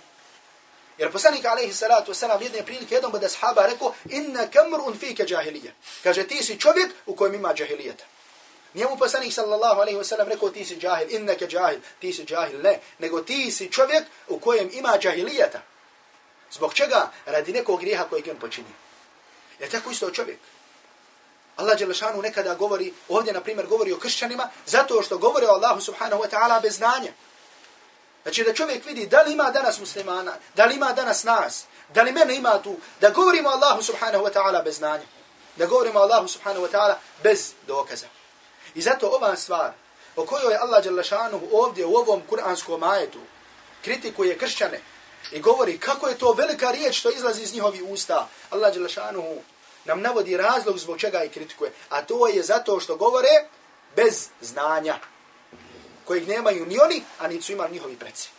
Jer poslanik alejhi salatu vesselam jedne prilike jednom od ashaba rekao inna kamrun fika jahiliya. Kaže ti si čovjek u kojem ima džahilijeta. Nije mu poslanik sallallahu alejhi ve sellem rekao ti si džahil, innaka džahil, ti si džahil, ne, nego ti si čovjek u kojem ima džahilijeta. Zbog čega? Radi nekog grijeha kojeg on počini. Je tako isto čovjek. Allah Đelešanu nekada govori, ovdje na primjer govori o kršćanima, zato što govori o Allahu subhanahu wa ta'ala bez znanja. Znači da čovjek vidi da li ima danas muslimana, da li ima danas nas, da li mene ima tu, da govorimo Allahu subhanahu wa ta'ala bez znanja. Da govorimo Allahu subhanahu wa ta'ala bez dokaza. I zato ova stvar o kojoj je Allah Đelešanu ovdje u ovom kuranskom ajetu kritikuje kršćane i govori kako je to velika riječ što izlazi iz njihovi usta. Allah Đalešanuhu nam navodi razlog zbog čega ih kritikuje. A to je zato što govore bez znanja kojeg nemaju ni oni, a ni su imali njihovi preci.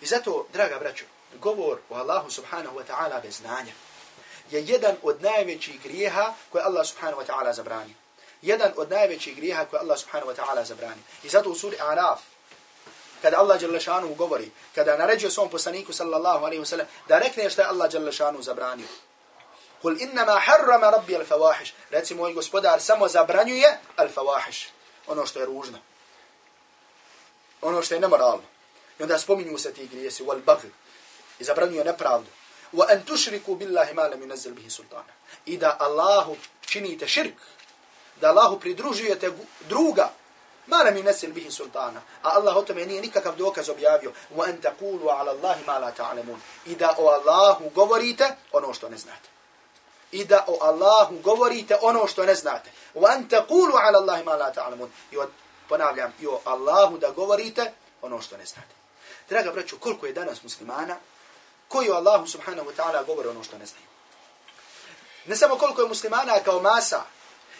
I zato, draga braćo, govor o Allahu subhanahu wa ta'ala bez znanja je jedan od najvećih grijeha koje Allah subhanahu wa ta'ala zabrani. Jedan od najvećih grijeha koje Allah subhanahu wa ta'ala zabrani. I zato u suri Araf, kada Allah jalla šanu govori, kada naređuje svom poslaniku sallallahu alaihi wa sallam, da rekne što je Allah jalla šanu zabranio. Kul innama harrama rabbi al-fawahish. Reci moj gospodar samo zabranjuje al-fawahish. Ono što je ružno ono što je nemoralno. I onda spominju se ti grijesi, wal bagh, i zabranjuju nepravdu. Wa an tushriku billahi ma lam yunzil bihi sultana. I da Allahu činite širk, da Allahu pridružujete druga, ma lam yunzil bihi sultana. A Allah o tome nije nikakav dokaz objavio. Wa an taqulu ala Allahi ma la ta'lamun. I da o Allahu govorite ono što ne znate. I da o Allahu govorite ono što ne znate. Wa an taqulu ala Allahi ma la ta'lamun. Jo ponavljam, i o Allahu da govorite ono što ne znate. Draga braću, koliko je danas muslimana koji o Allahu subhanahu wa ta'ala govore ono što ne znaju. Ne samo koliko je muslimana kao masa,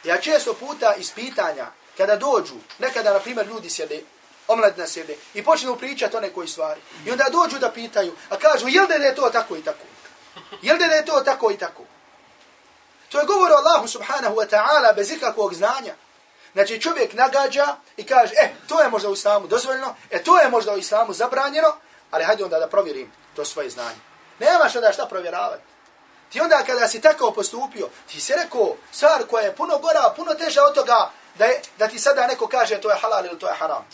ja često puta iz pitanja, kada dođu, nekada, na primjer, ljudi sjede, omladna sjede, i počnu pričati o nekoj stvari, i onda dođu da pitaju, a kažu, jel da je to tako i tako? Jel da je to tako i tako? To je govor Allahu subhanahu wa ta'ala bez ikakvog znanja. Znači čovjek nagađa i kaže, e, to je možda u islamu dozvoljeno, e, to je možda u islamu zabranjeno, ali hajde onda da provjerim to svoje znanje. Nemaš onda šta provjeravati. Ti onda kada si tako postupio, ti si rekao stvar koja je puno gora, puno teža od toga da, je, da ti sada neko kaže to je halal ili to je haram.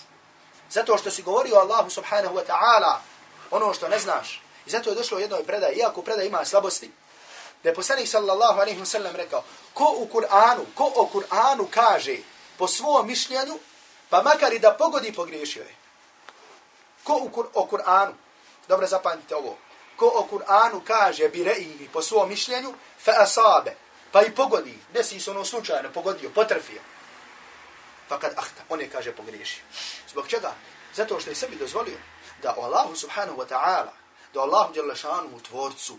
Zato što si govorio Allahu subhanahu wa ta'ala ono što ne znaš. I zato je došlo u jednoj predaj, iako predaj ima slabosti, da je poslanik sallallahu alaihi wa sallam rekao, ko u Kur'anu, ko o Kur'anu kaže po svom mišljenju, Pa makar i da pogodi, pogriješio je. Ko u kur, o Kur'anu, dobro zapamtite ovo, ko o Kur'anu kaže bi re'i po svom mišljenju, fa asabe, pa i pogodi, desi se ono slučajno, pogodio, potrfio. Pa kad ahta, on je kaže pogriješio. Zbog čega? Zato što je sebi dozvolio da o Allahu subhanahu wa ta'ala, da Allahu djelašanu u tvorcu,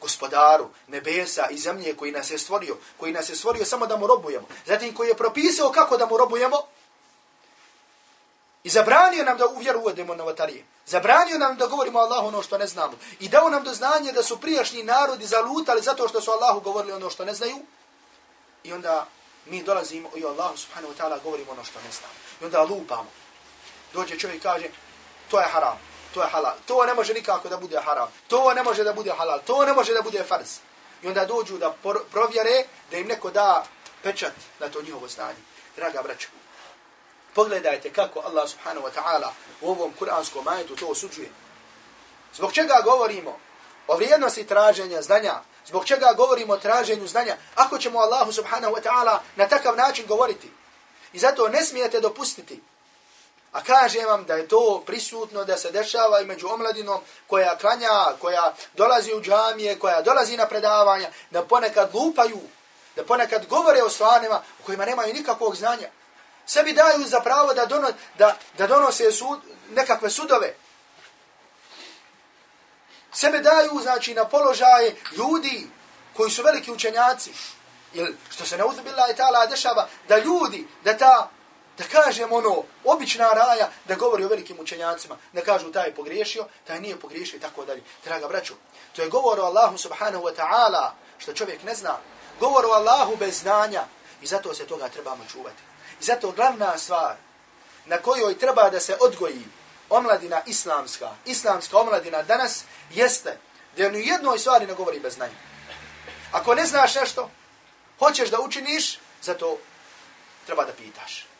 gospodaru nebesa i zemlje koji nas je stvorio, koji nas je stvorio samo da mu robujemo. Zatim koji je propisao kako da mu robujemo i zabranio nam da u vjeru uvedemo novatarije, Zabranio nam da govorimo Allahu ono što ne znamo. I dao nam do znanja da su prijašnji narodi zalutali zato što su Allahu govorili ono što ne znaju. I onda mi dolazimo i Allahu subhanahu wa ta'ala govorimo ono što ne znamo. I onda lupamo. Dođe čovjek kaže, to je haram to je halal. To ne može nikako da bude haram. To ne može da bude halal. To ne može da bude farz. I onda dođu da provjere da im neko da pečat na to njihovo stanje. Draga braćo, pogledajte kako Allah subhanahu wa ta'ala u ovom kuranskom majetu to osuđuje. Zbog čega govorimo o vrijednosti traženja znanja? Zbog čega govorimo o traženju znanja? Ako ćemo Allahu subhanahu wa ta'ala na takav način govoriti. I zato ne smijete dopustiti A kažem vam da je to prisutno, da se dešava i među omladinom koja klanja, koja dolazi u džamije, koja dolazi na predavanja, da ponekad lupaju, da ponekad govore o stvarima u kojima nemaju nikakvog znanja. Sebi daju za pravo da, dono, da, da donose sud, nekakve sudove. Sebe daju, znači, na položaje ljudi koji su veliki učenjaci. Jer, što se ne uzbila je tala dešava, da ljudi, da ta da kažem ono, obična raja, da govori o velikim učenjacima, da kažu taj je pogriješio, taj nije pogriješio i tako dalje. Draga braću, to je govor o Allahu subhanahu wa ta'ala, što čovjek ne zna. Govor o Allahu bez znanja i zato se toga trebamo čuvati. I zato glavna stvar na kojoj treba da se odgoji omladina islamska, islamska omladina danas, jeste da ni jednoj stvari ne govori bez znanja. Ako ne znaš nešto, hoćeš da učiniš, zato treba da pitaš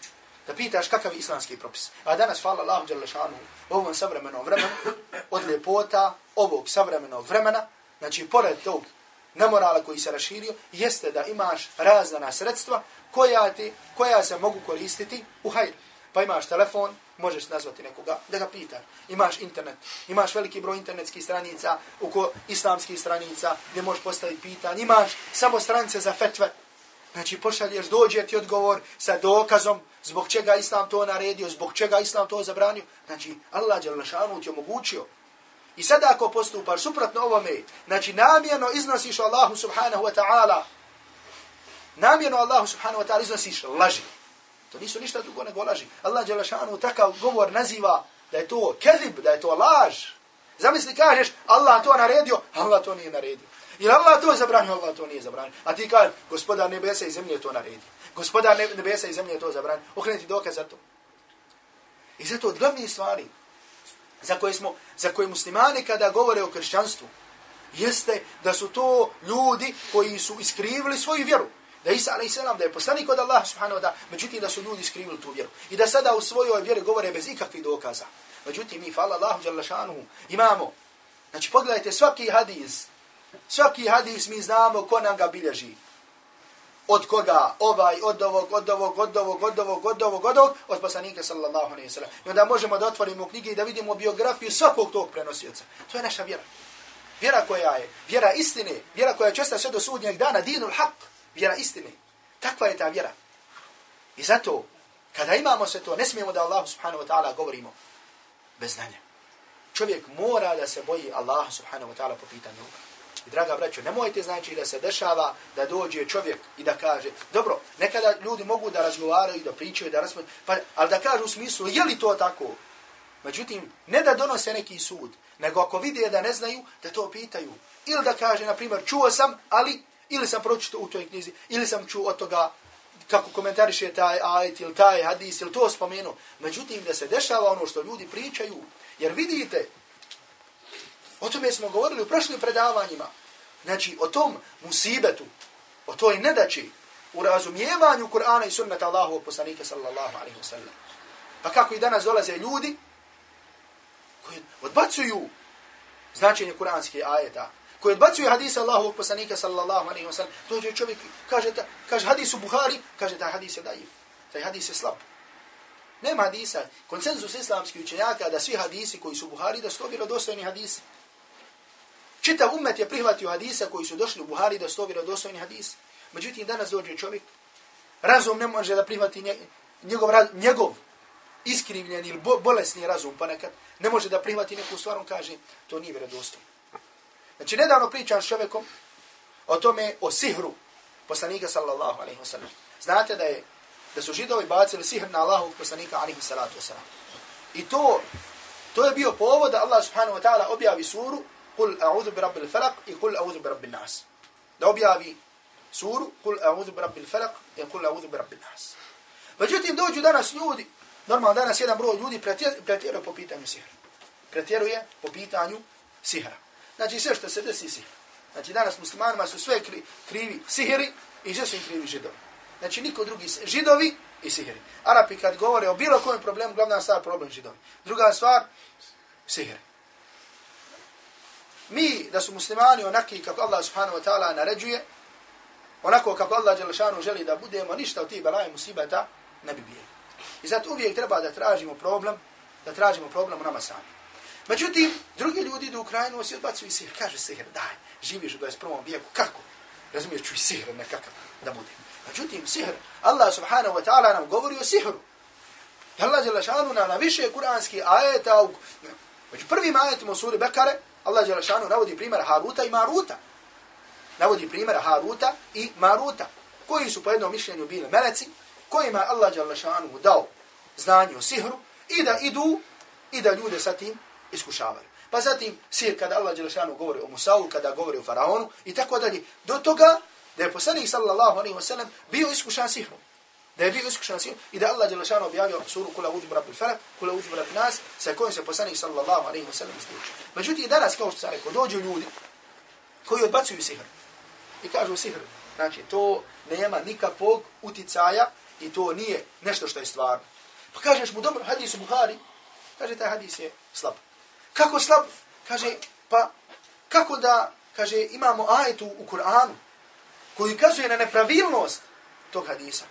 da pitaš kakav je islamski propis. A danas, hvala Allahu Đalešanu, u ovom savremenom vremenu, od lepota ovog savremenog vremena, znači, pored tog nemorala koji se raširio, jeste da imaš razna sredstva koja, ti, koja se mogu koristiti u hajr. Pa imaš telefon, možeš nazvati nekoga da ga pitaš. Imaš internet, imaš veliki broj internetskih stranica, uko islamskih stranica gdje možeš postaviti pitanje. Imaš samo stranice za fetve, Znači pošalješ, dođe ti odgovor sa dokazom zbog čega Islam to naredio, zbog čega Islam to zabranio. Znači Allah Đalešanu ti omogućio. I sada ako postupaš suprotno ovome, znači namjerno iznosiš Allahu subhanahu wa ta'ala, namjerno Allahu subhanahu wa ta'ala iznosiš laži. To nisu ništa drugo nego laži. Allah Đalešanu takav govor naziva da je to kezib, da je to laž. Zamisli kažeš Allah to naredio, Allah to nije naredio. Jer Allah to zabranio, Allah to nije zabranio. A ti kaže, gospodar nebesa i zemlje to naredi. Gospodar nebesa i zemlje to zabranio. Okrenuti dokaz za to. I zato od glavnih stvari za koje, smo, za koje muslimani kada govore o kršćanstvu, jeste da su to ljudi koji su iskrivili svoju vjeru. Da Isa a.s. da je poslanik od Allah subhanahu wa ta'ala, međutim da su ljudi iskrivili tu vjeru. I da sada u svojoj vjeri govore bez ikakvih dokaza. Međutim, mi, hvala Allahu, imamo. Znači, pogledajte svaki hadis Svaki hadis mi znamo ko nam ga bilježi. Od koga? Ovaj, od ovog, od ovog, od ovog, od ovog, od ovog, od ovog, od poslanika sallallahu alaihi sallam. I onda možemo da otvorimo knjige i da vidimo biografiju svakog tog prenosioca. To je naša vjera. Vjera koja je, vjera istine, vjera koja je česta sve do sudnjeg dana, dinul haq, vjera istine. Takva je ta vjera. I zato, kada imamo se to, ne smijemo da Allah subhanahu wa ta'ala govorimo bez znanja. Čovjek mora da se boji Allah subhanahu wa ta'ala po pitanju ovoga. I draga braćo, nemojte znači da se dešava da dođe čovjek i da kaže, dobro, nekada ljudi mogu da razgovaraju, da pričaju, da raspravaju, pa, ali da kažu u smislu, je li to tako? Međutim, ne da donose neki sud, nego ako vide da ne znaju, da to pitaju. Ili da kaže, na primjer, čuo sam, ali, ili sam pročito u toj knjizi, ili sam čuo od toga kako komentariše taj ajet ili taj hadis ili to spomenu. Međutim, da se dešava ono što ljudi pričaju. Jer vidite, O tome smo govorili u prošlim predavanjima. Znači, o tom musibetu, o toj nedači u razumijevanju Kur'ana i sunnata Allahu poslanika sallallahu alaihi wa sallam. Pa kako i danas dolaze ljudi koji odbacuju značenje kuranske ajeta, koji odbacuju hadisa Allahu poslanika sallallahu alaihi wa sallam, dođe čovjek, kaže, ta, kaže hadis u Buhari, kaže taj hadis je daif, taj hadis je slab. Nema hadisa. Konsenzus islamskih učenjaka da svi hadisi koji su Buhari da su to vjerodostojni hadisi. Čitav umet je prihvatio hadisa koji su došli u Buhari da su to vjerodostojni hadis. Međutim, danas dođe čovjek, razum ne može da prihvati njegov, njegov iskrivljen ili bolesni razum ponekad, ne može da prihvati neku stvar, on kaže, to nije vjerodostojno. Znači, nedavno pričam s čovjekom o tome, o sihru poslanika sallallahu alaihi wa. Znate da je da su židovi bacili sihr na Allahu poslanika alaihi salatu wa. I to, to je bio povod da Allah subhanahu wa ta'ala objavi suru Kul a'udhu bi rabbil falaq i kul a'udhu bi rabbil nas. Da objavi suru Kul a'udhu bi rabbil falaq i kul a'udhu bi rabbil nas. Međutim, dođu danas ljudi, normalno danas jedan broj ljudi pretjeruje po pitanju sihra. Pretjeruje po pitanju sihra. Znači sve što se desi sihra. Znači danas muslimanima su sve krivi sihiri i sve su im krivi židovi. Znači niko drugi židovi i sihiri. Arapi kad govore o bilo kojem problemu, glavna stvar problem židovi. Druga stvar, sihiri. Mi da su muslimani onaki kako Allah subhanahu wa ta'ala naređuje, onako kako Allah Đelešanu želi da budemo, ništa od tih belaje musibata ne bi bili. I zato uvijek treba da tražimo problem, da tražimo problem u nama sami. Međutim, drugi ljudi idu u krajinu, osi odbacuju sihr. Kaže sihr, daj, živiš u 21. vijeku, kako? Razumiješ, čuj sihr nekakav da bude. Međutim, sihr, Allah subhanahu wa ta'ala nam govori o sihru. Allah Đelešanu nam na više kuranski ajeta. Među prvim ajetima u suri Bekare, Allah Đelešanu navodi primjer Haruta i Maruta. Navodi primjer Haruta i Maruta. Koji su po jednom mišljenju bili meleci, kojima je Allah Đelešanu dao znanje o sihru i da idu i da ljude sa tim iskušavaju. Pa zatim sir kada Allah Đelešanu govori o Musaul, kada govori o Faraonu i tako dalje. Do toga da je poslanik sallallahu alaihi wa sallam bio iskušan sihrom. Da je bio iskušan sin i da Allah Đelešanu objavio suru kula uđu brabil falak, kula uđu brabil nas, sa kojim se poslanik sallallahu alaihi wa sallam istučio. Međutim, danas, kao što sam rekao, dođu ljudi koji odbacuju sihr. I kažu sihr. Znači, to nema nikakvog uticaja i to nije nešto što je stvarno. Pa kažeš mu, dobro, hadis u Buhari, kaže, taj hadis je slab. Kako slab? Kaže, pa kako da, kaže, imamo ajetu u Kur'anu koji ukazuje na nepravilnost tog hadisa.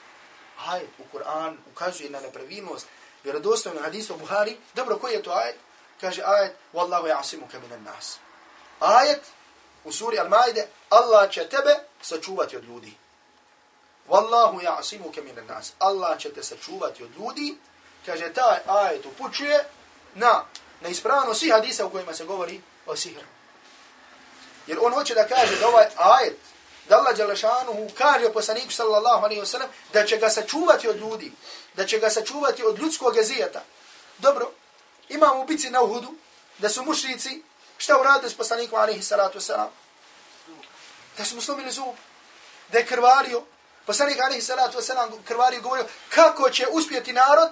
Ajet u Kur'an ukazuje na nepravilnost Vjerodostojno hadisa u Buhari. Dobro, koji je to ajet? Kaže ajet, Wallahu ya'simuka minan nas. Ajet u suri Al-Maide, Allah će tebe sačuvati od ljudi. Wallahu ya'simuka minan nas. Allah će te sačuvati od ljudi. Kaže, taj ajet upućuje na na ispravno svih hadisa u kojima se govori o sihru. Jer on hoće da kaže da ovaj ajet, da Allah Đalešanuhu kaže poslaniku sallallahu alaihi wa sallam, da će ga sačuvati od ljudi, da će ga sačuvati od ljudskog ezijeta. Dobro, imamo ubici na uhudu, da su mušrici, šta uradili s poslaniku alaihi salatu wasalam? Da su mu slomili zub, da je krvario, poslanik alaihi salatu wasalam krvario govorio kako će uspjeti narod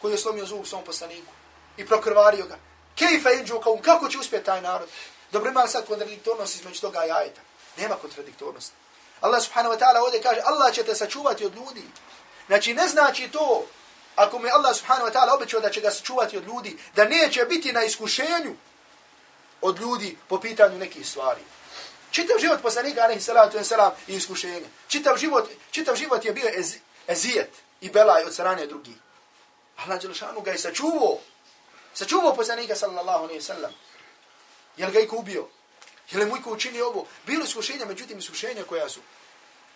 koji je slomio zub svom poslaniku i prokrvario ga. Kejfa inđu kaum, kako će uspjeti taj narod? Dobro ima sad kontradiktornost između toga i ajeta. Nema kontradiktornost. Allah subhanahu wa ta'ala ovdje kaže, Allah će te sačuvati od ljudi. Znači ne znači to, ako mi Allah subhanahu wa ta'ala obećao da će ga sačuvati od ljudi, da neće biti na iskušenju od ljudi po pitanju nekih stvari. Čitav život poslanika, alaihi salatu wasalam, i iskušenje. Čitav život, čitav život je bio ez, ezijet i belaj od strane drugih. Allah ga je sačuvao Sačuvao poslanika sallallahu alaihi sallam. Jel ga je ubio? Je li mu iko učinio ovo? Bilo iskušenja, međutim iskušenja koja su,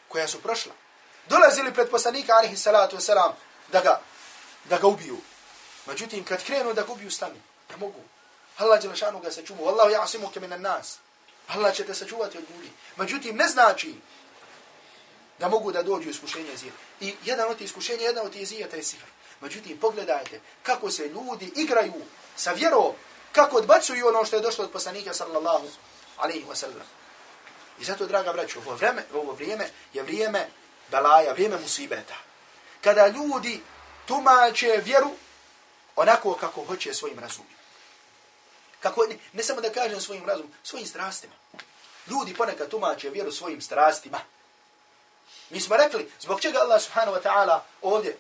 koja su prošla. Dolazili pred poslanika alihi salatu wasalam da ga, da ga ubiju. Međutim, kad krenu da ga ubiju, stani. Ne mogu. Allah će lašanu ga sačuvao. Allahu ja'asimu ke minan nas. Allah će te sačuvati od ljudi. Međutim, ne znači da mogu da dođu iskušenja zira. I jedan od tih iskušenja, jedan od tih zira, je sifr. Međutim, pogledajte kako se ljudi igraju sa vjerom, kako odbacuju ono što je došlo od poslanika sallallahu alaihi wa sallam. I zato, draga braću, ovo, vreme, ovo vrijeme je vrijeme belaja, vrijeme musibeta. Kada ljudi tumače vjeru onako kako hoće svojim razumom. Kako, ne, ne samo da kažem svojim razumom, svojim strastima. Ljudi ponekad tumače vjeru svojim strastima. Mi smo rekli, zbog čega Allah subhanahu wa ta'ala ovdje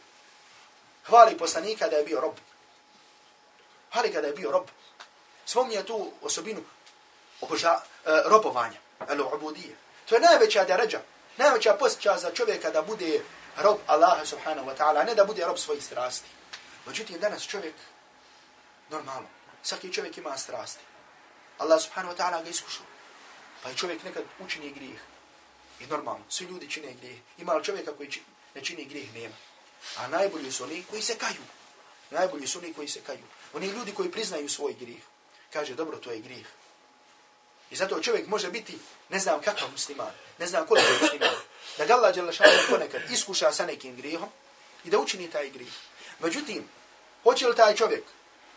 hvali poslanika da je bio rob. Hvali kada je bio rob. Spominje tu osobinu oboža, uh, robovanja, ali ubudije. To je najveća deređa, najveća posjeća za čovjeka da bude rob Allaha subhanahu wa ta'ala, ne da bude rob svojih strasti. Međutim, danas čovjek, normalno, svaki čovjek ima strasti. Allah subhanahu wa ta'ala ga iskušao. Pa i čovjek nekad učini grijeh. I normalno, svi ljudi čine grijeh. Ima li čovjeka koji ne čini grijeh? Nema. A najbolji su oni koji se kaju. Najbolji su oni koji se kaju. Oni ljudi koji priznaju svoj grijeh. Kaže, dobro, to je grijeh. I zato čovjek može biti, ne znam kakav musliman, ne znam koliko je musliman, da ga Allah Đelešanu ponekad iskuša sa nekim grijehom i da učini taj grijeh. Međutim, hoće li taj čovjek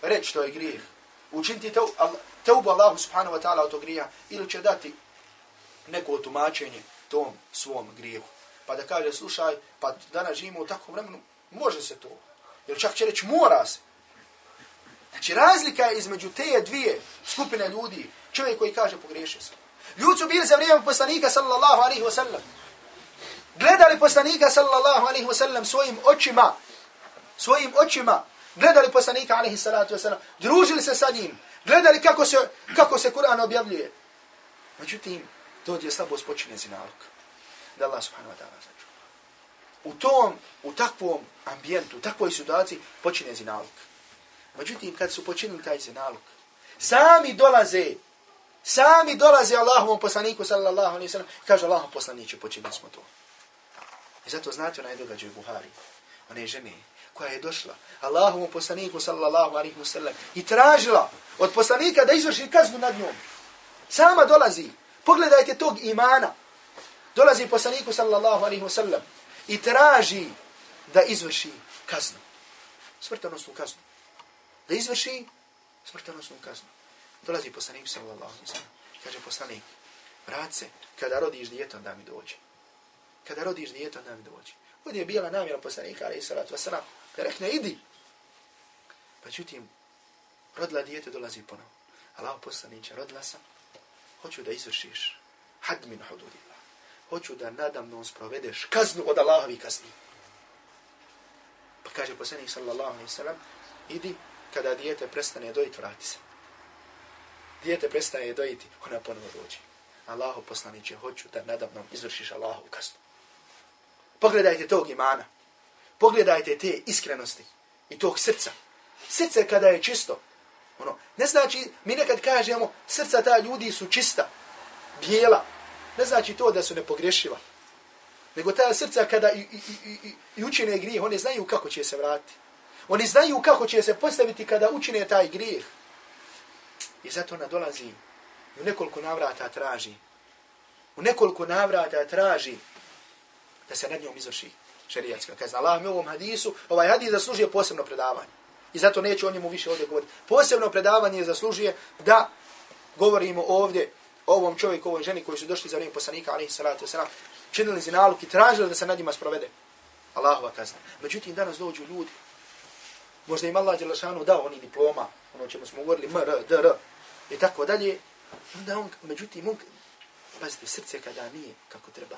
reći to je grijeh, učiniti teubu Allahu subhanahu wa ta'ala od tog grija ili će dati neko tumačenje tom svom grijehu. Pa da kaže, slušaj, pa danas živimo u takvom vremenu, može se to. Jer čak će reći, mora se. Znači, razlika je između te dvije skupine ljudi, čovjek koji kaže, pogriješio se. Ljudi su bili za vrijeme poslanika, sallallahu alaihi wasallam. Gledali poslanika, sallallahu alaihi wasallam svojim očima, svojim očima, gledali poslanika, alaihi salatu wasallam. družili se sa njim, gledali kako se, kako se Kur'an objavljuje. Međutim, to je slabost počinje zinalog. Da Allah subhanahu wa ta'ala sačuva. U tom, u takvom ambijentu, u takvoj situaciji počinje zinalog. Međutim, kad su počinili taj zinalog, sami dolaze, sami dolaze Allahovom poslaniku, sallallahu alaihi sallam, kaže Allahom poslaniće, počinili smo to. I zato znate onaj događaj u Buhari, one žene koja je došla Allahovom poslaniku, sallallahu alaihi sallam, i tražila od poslanika da izvrši kaznu nad njom. Sama dolazi, Pogledajte tog imana. Dolazi poslaniku sallallahu alaihi sallam i traži da izvrši kaznu. Smrtonosnu kaznu. Da izvrši smrtonosnu kaznu. Dolazi poslanik sallallahu alaihi wasallam. Kaže poslanik, vrat se, kada rodiš dijete, da mi dođe. Kada rodiš dijete, da mi dođe. Ovdje je bila namjera poslanika alaihi sallatu wasallam. Da rekne, idi. Pa čutim, rodila dijete, dolazi ponovo. Allah poslanića, rodila sam, hoću da izvršiš had min hududillah. Hoću da nadamnom sprovedeš kaznu od Allahovi kazni. Pa kaže poslanik sallallahu alaihi sallam, idi kada dijete prestane dojiti, vrati se. Dijete prestaje dojiti, ona ponovo dođe. Allahu poslaniće, hoću da nadavnom izvršiš Allahu kaznu. Pogledajte tog imana. Pogledajte te iskrenosti i tog srca. Srce kada je čisto, Ono, ne znači, mi nekad kažemo, srca ta ljudi su čista, bijela. Ne znači to da su nepogrešiva. Nego ta srca kada i, i, i, i, i učine grijeh, oni znaju kako će se vratiti. Oni znaju kako će se postaviti kada učine taj grijeh. I zato ona dolazi i u nekoliko navrata traži. U nekoliko navrata traži da se nad njom izvrši šerijatska kazna. Allah mi u ovom hadisu, ovaj hadis zaslužuje posebno predavanje. I zato neću o njemu više ovdje govoriti. Posebno predavanje zaslužuje da govorimo ovdje o ovom čovjeku, ovoj ženi koji su došli za vrijeme poslanika, alaihi salatu wasalam, činili zinaluk i tražili da se nad njima sprovede. Allahova kazna. Međutim, danas dođu ljudi. Možda im Allah Đelešanu dao oni diploma, ono čemu smo govorili, MR, DR, i tako dalje. Onda on, međutim, on, pazite, srce kada nije kako treba.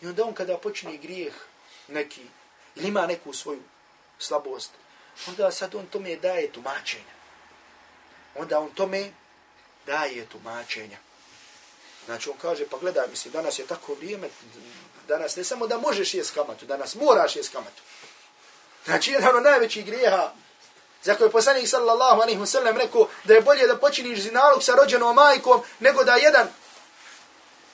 I onda on kada počne grijeh neki, ili ima neku svoju slabost, onda sad on tome daje tumačenja. Onda on tome daje tumačenja. Znači on kaže, pa gledaj, mislim, danas je tako vrijeme, danas ne samo da možeš jes kamatu, danas moraš jes kamatu. Znači jedan od najvećih grijeha, za koje poslanik sallallahu alaihi wa sallam rekao da je bolje da počiniš zinalog sa rođenom majkom, nego da jedan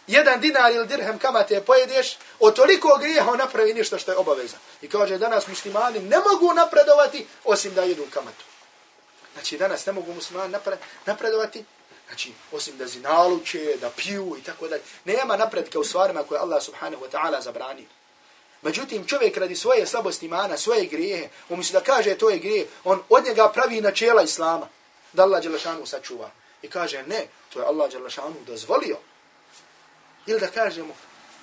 jedan dinar ili dirhem kamate pojedeš, od toliko grijeha on napravi ništa što je obaveza. I kaže, danas muslimani ne mogu napredovati osim da jedu kamatu. Znači, danas ne mogu muslimani napredovati, znači, osim da zinaluče, da piju i tako dalje. Nema napredka u stvarima koje Allah subhanahu wa ta'ala zabranio. Međutim, čovjek radi svoje slabosti imana, svoje grijehe, umjesto da kaže to je grijeh, on od njega pravi načela Islama, da Allah Đelešanu sačuva. I kaže, ne, to je Allah Đelešanu dozvolio. Ili da kažemo,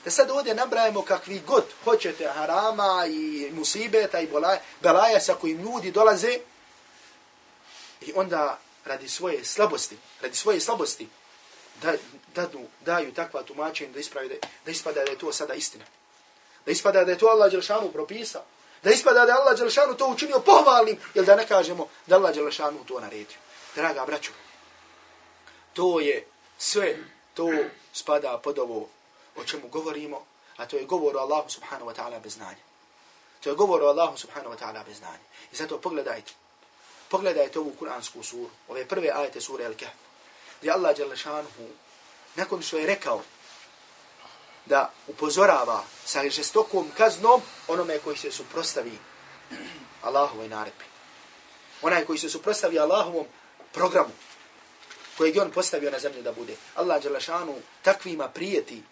da sad ovdje nabrajemo kakvi god hoćete harama i musibeta i belaja sa kojim ljudi dolaze i onda radi svoje slabosti, radi svoje slabosti da, dadu, daju takva tumačenja da, ispravi, da, da ispada da je to sada istina. Da ispada da je to Allah Đelšanu propisao. Da ispada da je Allah Đelšanu to učinio pohvalnim ili da ne kažemo da Allah Đelšanu to naredio. Draga braću, to je sve to spada pod ovo o čemu govorimo, a to je govor o Allahu subhanahu wa ta'ala bez znanja. To je govor o Allahu subhanahu wa ta'ala bez znanja. I zato pogledajte. Pogledajte ovu kuransku suru. Ove prve ajete sure Al-Kahf. Gdje Allah Đalešanhu nakon što je rekao da upozorava sa žestokom kaznom onome koji se suprostavi Allahovoj naredbi. Onaj koji se suprostavi Allahovom programu kojeg je on postavio na zemlju da bude. Allah Đelešanu takvima prijeti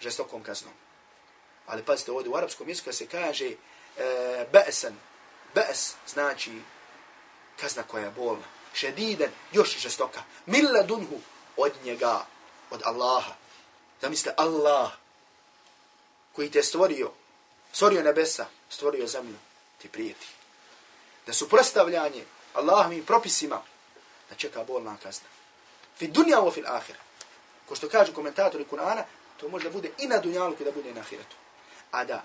žestokom kaznom. Ali pazite, ovdje u arapskom jeziku se kaže e, be'esan. Be'es znači kazna koja je bolna. Šediden, još žestoka. Milla dunhu od njega, od Allaha. Zamislite, Allah koji te stvorio, stvorio nebesa, stvorio zemlju, ti prijeti. Da su prostavljanje Allahovim propisima, da čeka bolna kazna. Fi dunja ovo fil ahira. Ko što kažu komentatori Kur'ana, to može da bude i na dunjalu da bude i na ahiretu. A da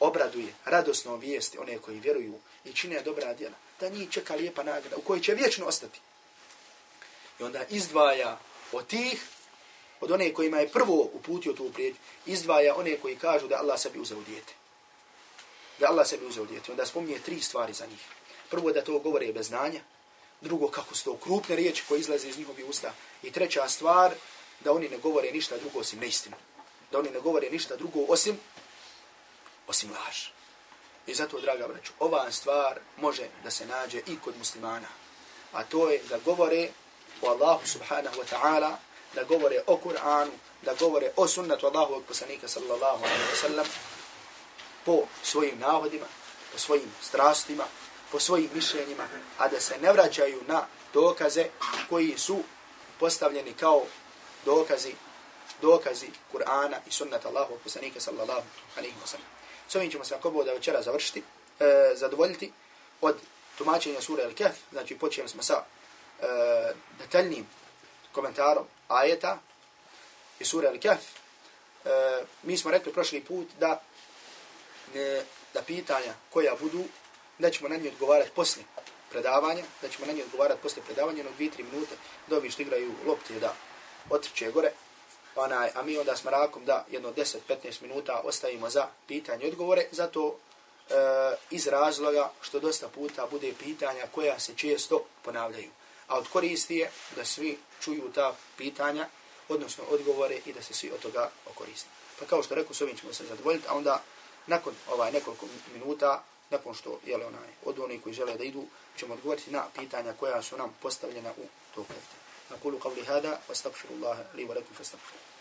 obraduje radosno vijesti one koji vjeruju i čine dobra djela, da njih čeka lijepa nagrada u kojoj će vječno ostati. I onda izdvaja od tih, od one kojima je prvo uputio tu prijetnju, izdvaja one koji kažu da Allah sebi uzeo dijete. Da Allah sebi uzeo dijete. Onda spominje tri stvari za njih. Prvo da to govore bez znanja, drugo kako su to krupne riječi koje izlaze iz njihovi usta i treća stvar da oni ne govore ništa drugo osim neistinu. Da oni ne govore ništa drugo osim osim laž. I zato, draga braću, ova stvar može da se nađe i kod muslimana. A to je da govore o Allahu subhanahu wa ta'ala, da govore o Kur'anu, da govore o sunnatu Allahu poslanika sallallahu alaihi wa sallam po svojim navodima, po svojim strastima, po svojim mišljenjima, a da se ne vraćaju na dokaze koji su postavljeni kao dokazi dokazi Kur'ana i sunnata Allahu poslanika sallallahu alaihi wa sallam. S ovim ćemo se ako bude večera završiti, e, zadovoljiti od tumačenja sura Al-Kahf, znači počeli smo sa e, detaljnim komentarom ajeta i sura Al-Kahf. E, mi smo rekli prošli put da ne, da pitanja koja budu da ćemo na nje odgovarati poslije predavanja, da ćemo na nje odgovarati poslije predavanja, jedno dvije, tri minute, da ovi što igraju lopte da otrče gore, onaj, a mi onda s mrakom da jedno 10-15 minuta ostavimo za pitanje i odgovore, zato e, iz razloga što dosta puta bude pitanja koja se često ponavljaju. A od koristi je da svi čuju ta pitanja, odnosno odgovore i da se svi od toga okoriste. Pa kao što rekao, s ovim ćemo se zadovoljiti, a onda nakon ovaj nekoliko minuta nakon što je onaj od onih koji žele da idu, ćemo odgovoriti na pitanja koja su nam postavljena u to kafte. Nakulu qavli hada, wa li wa lakum fa.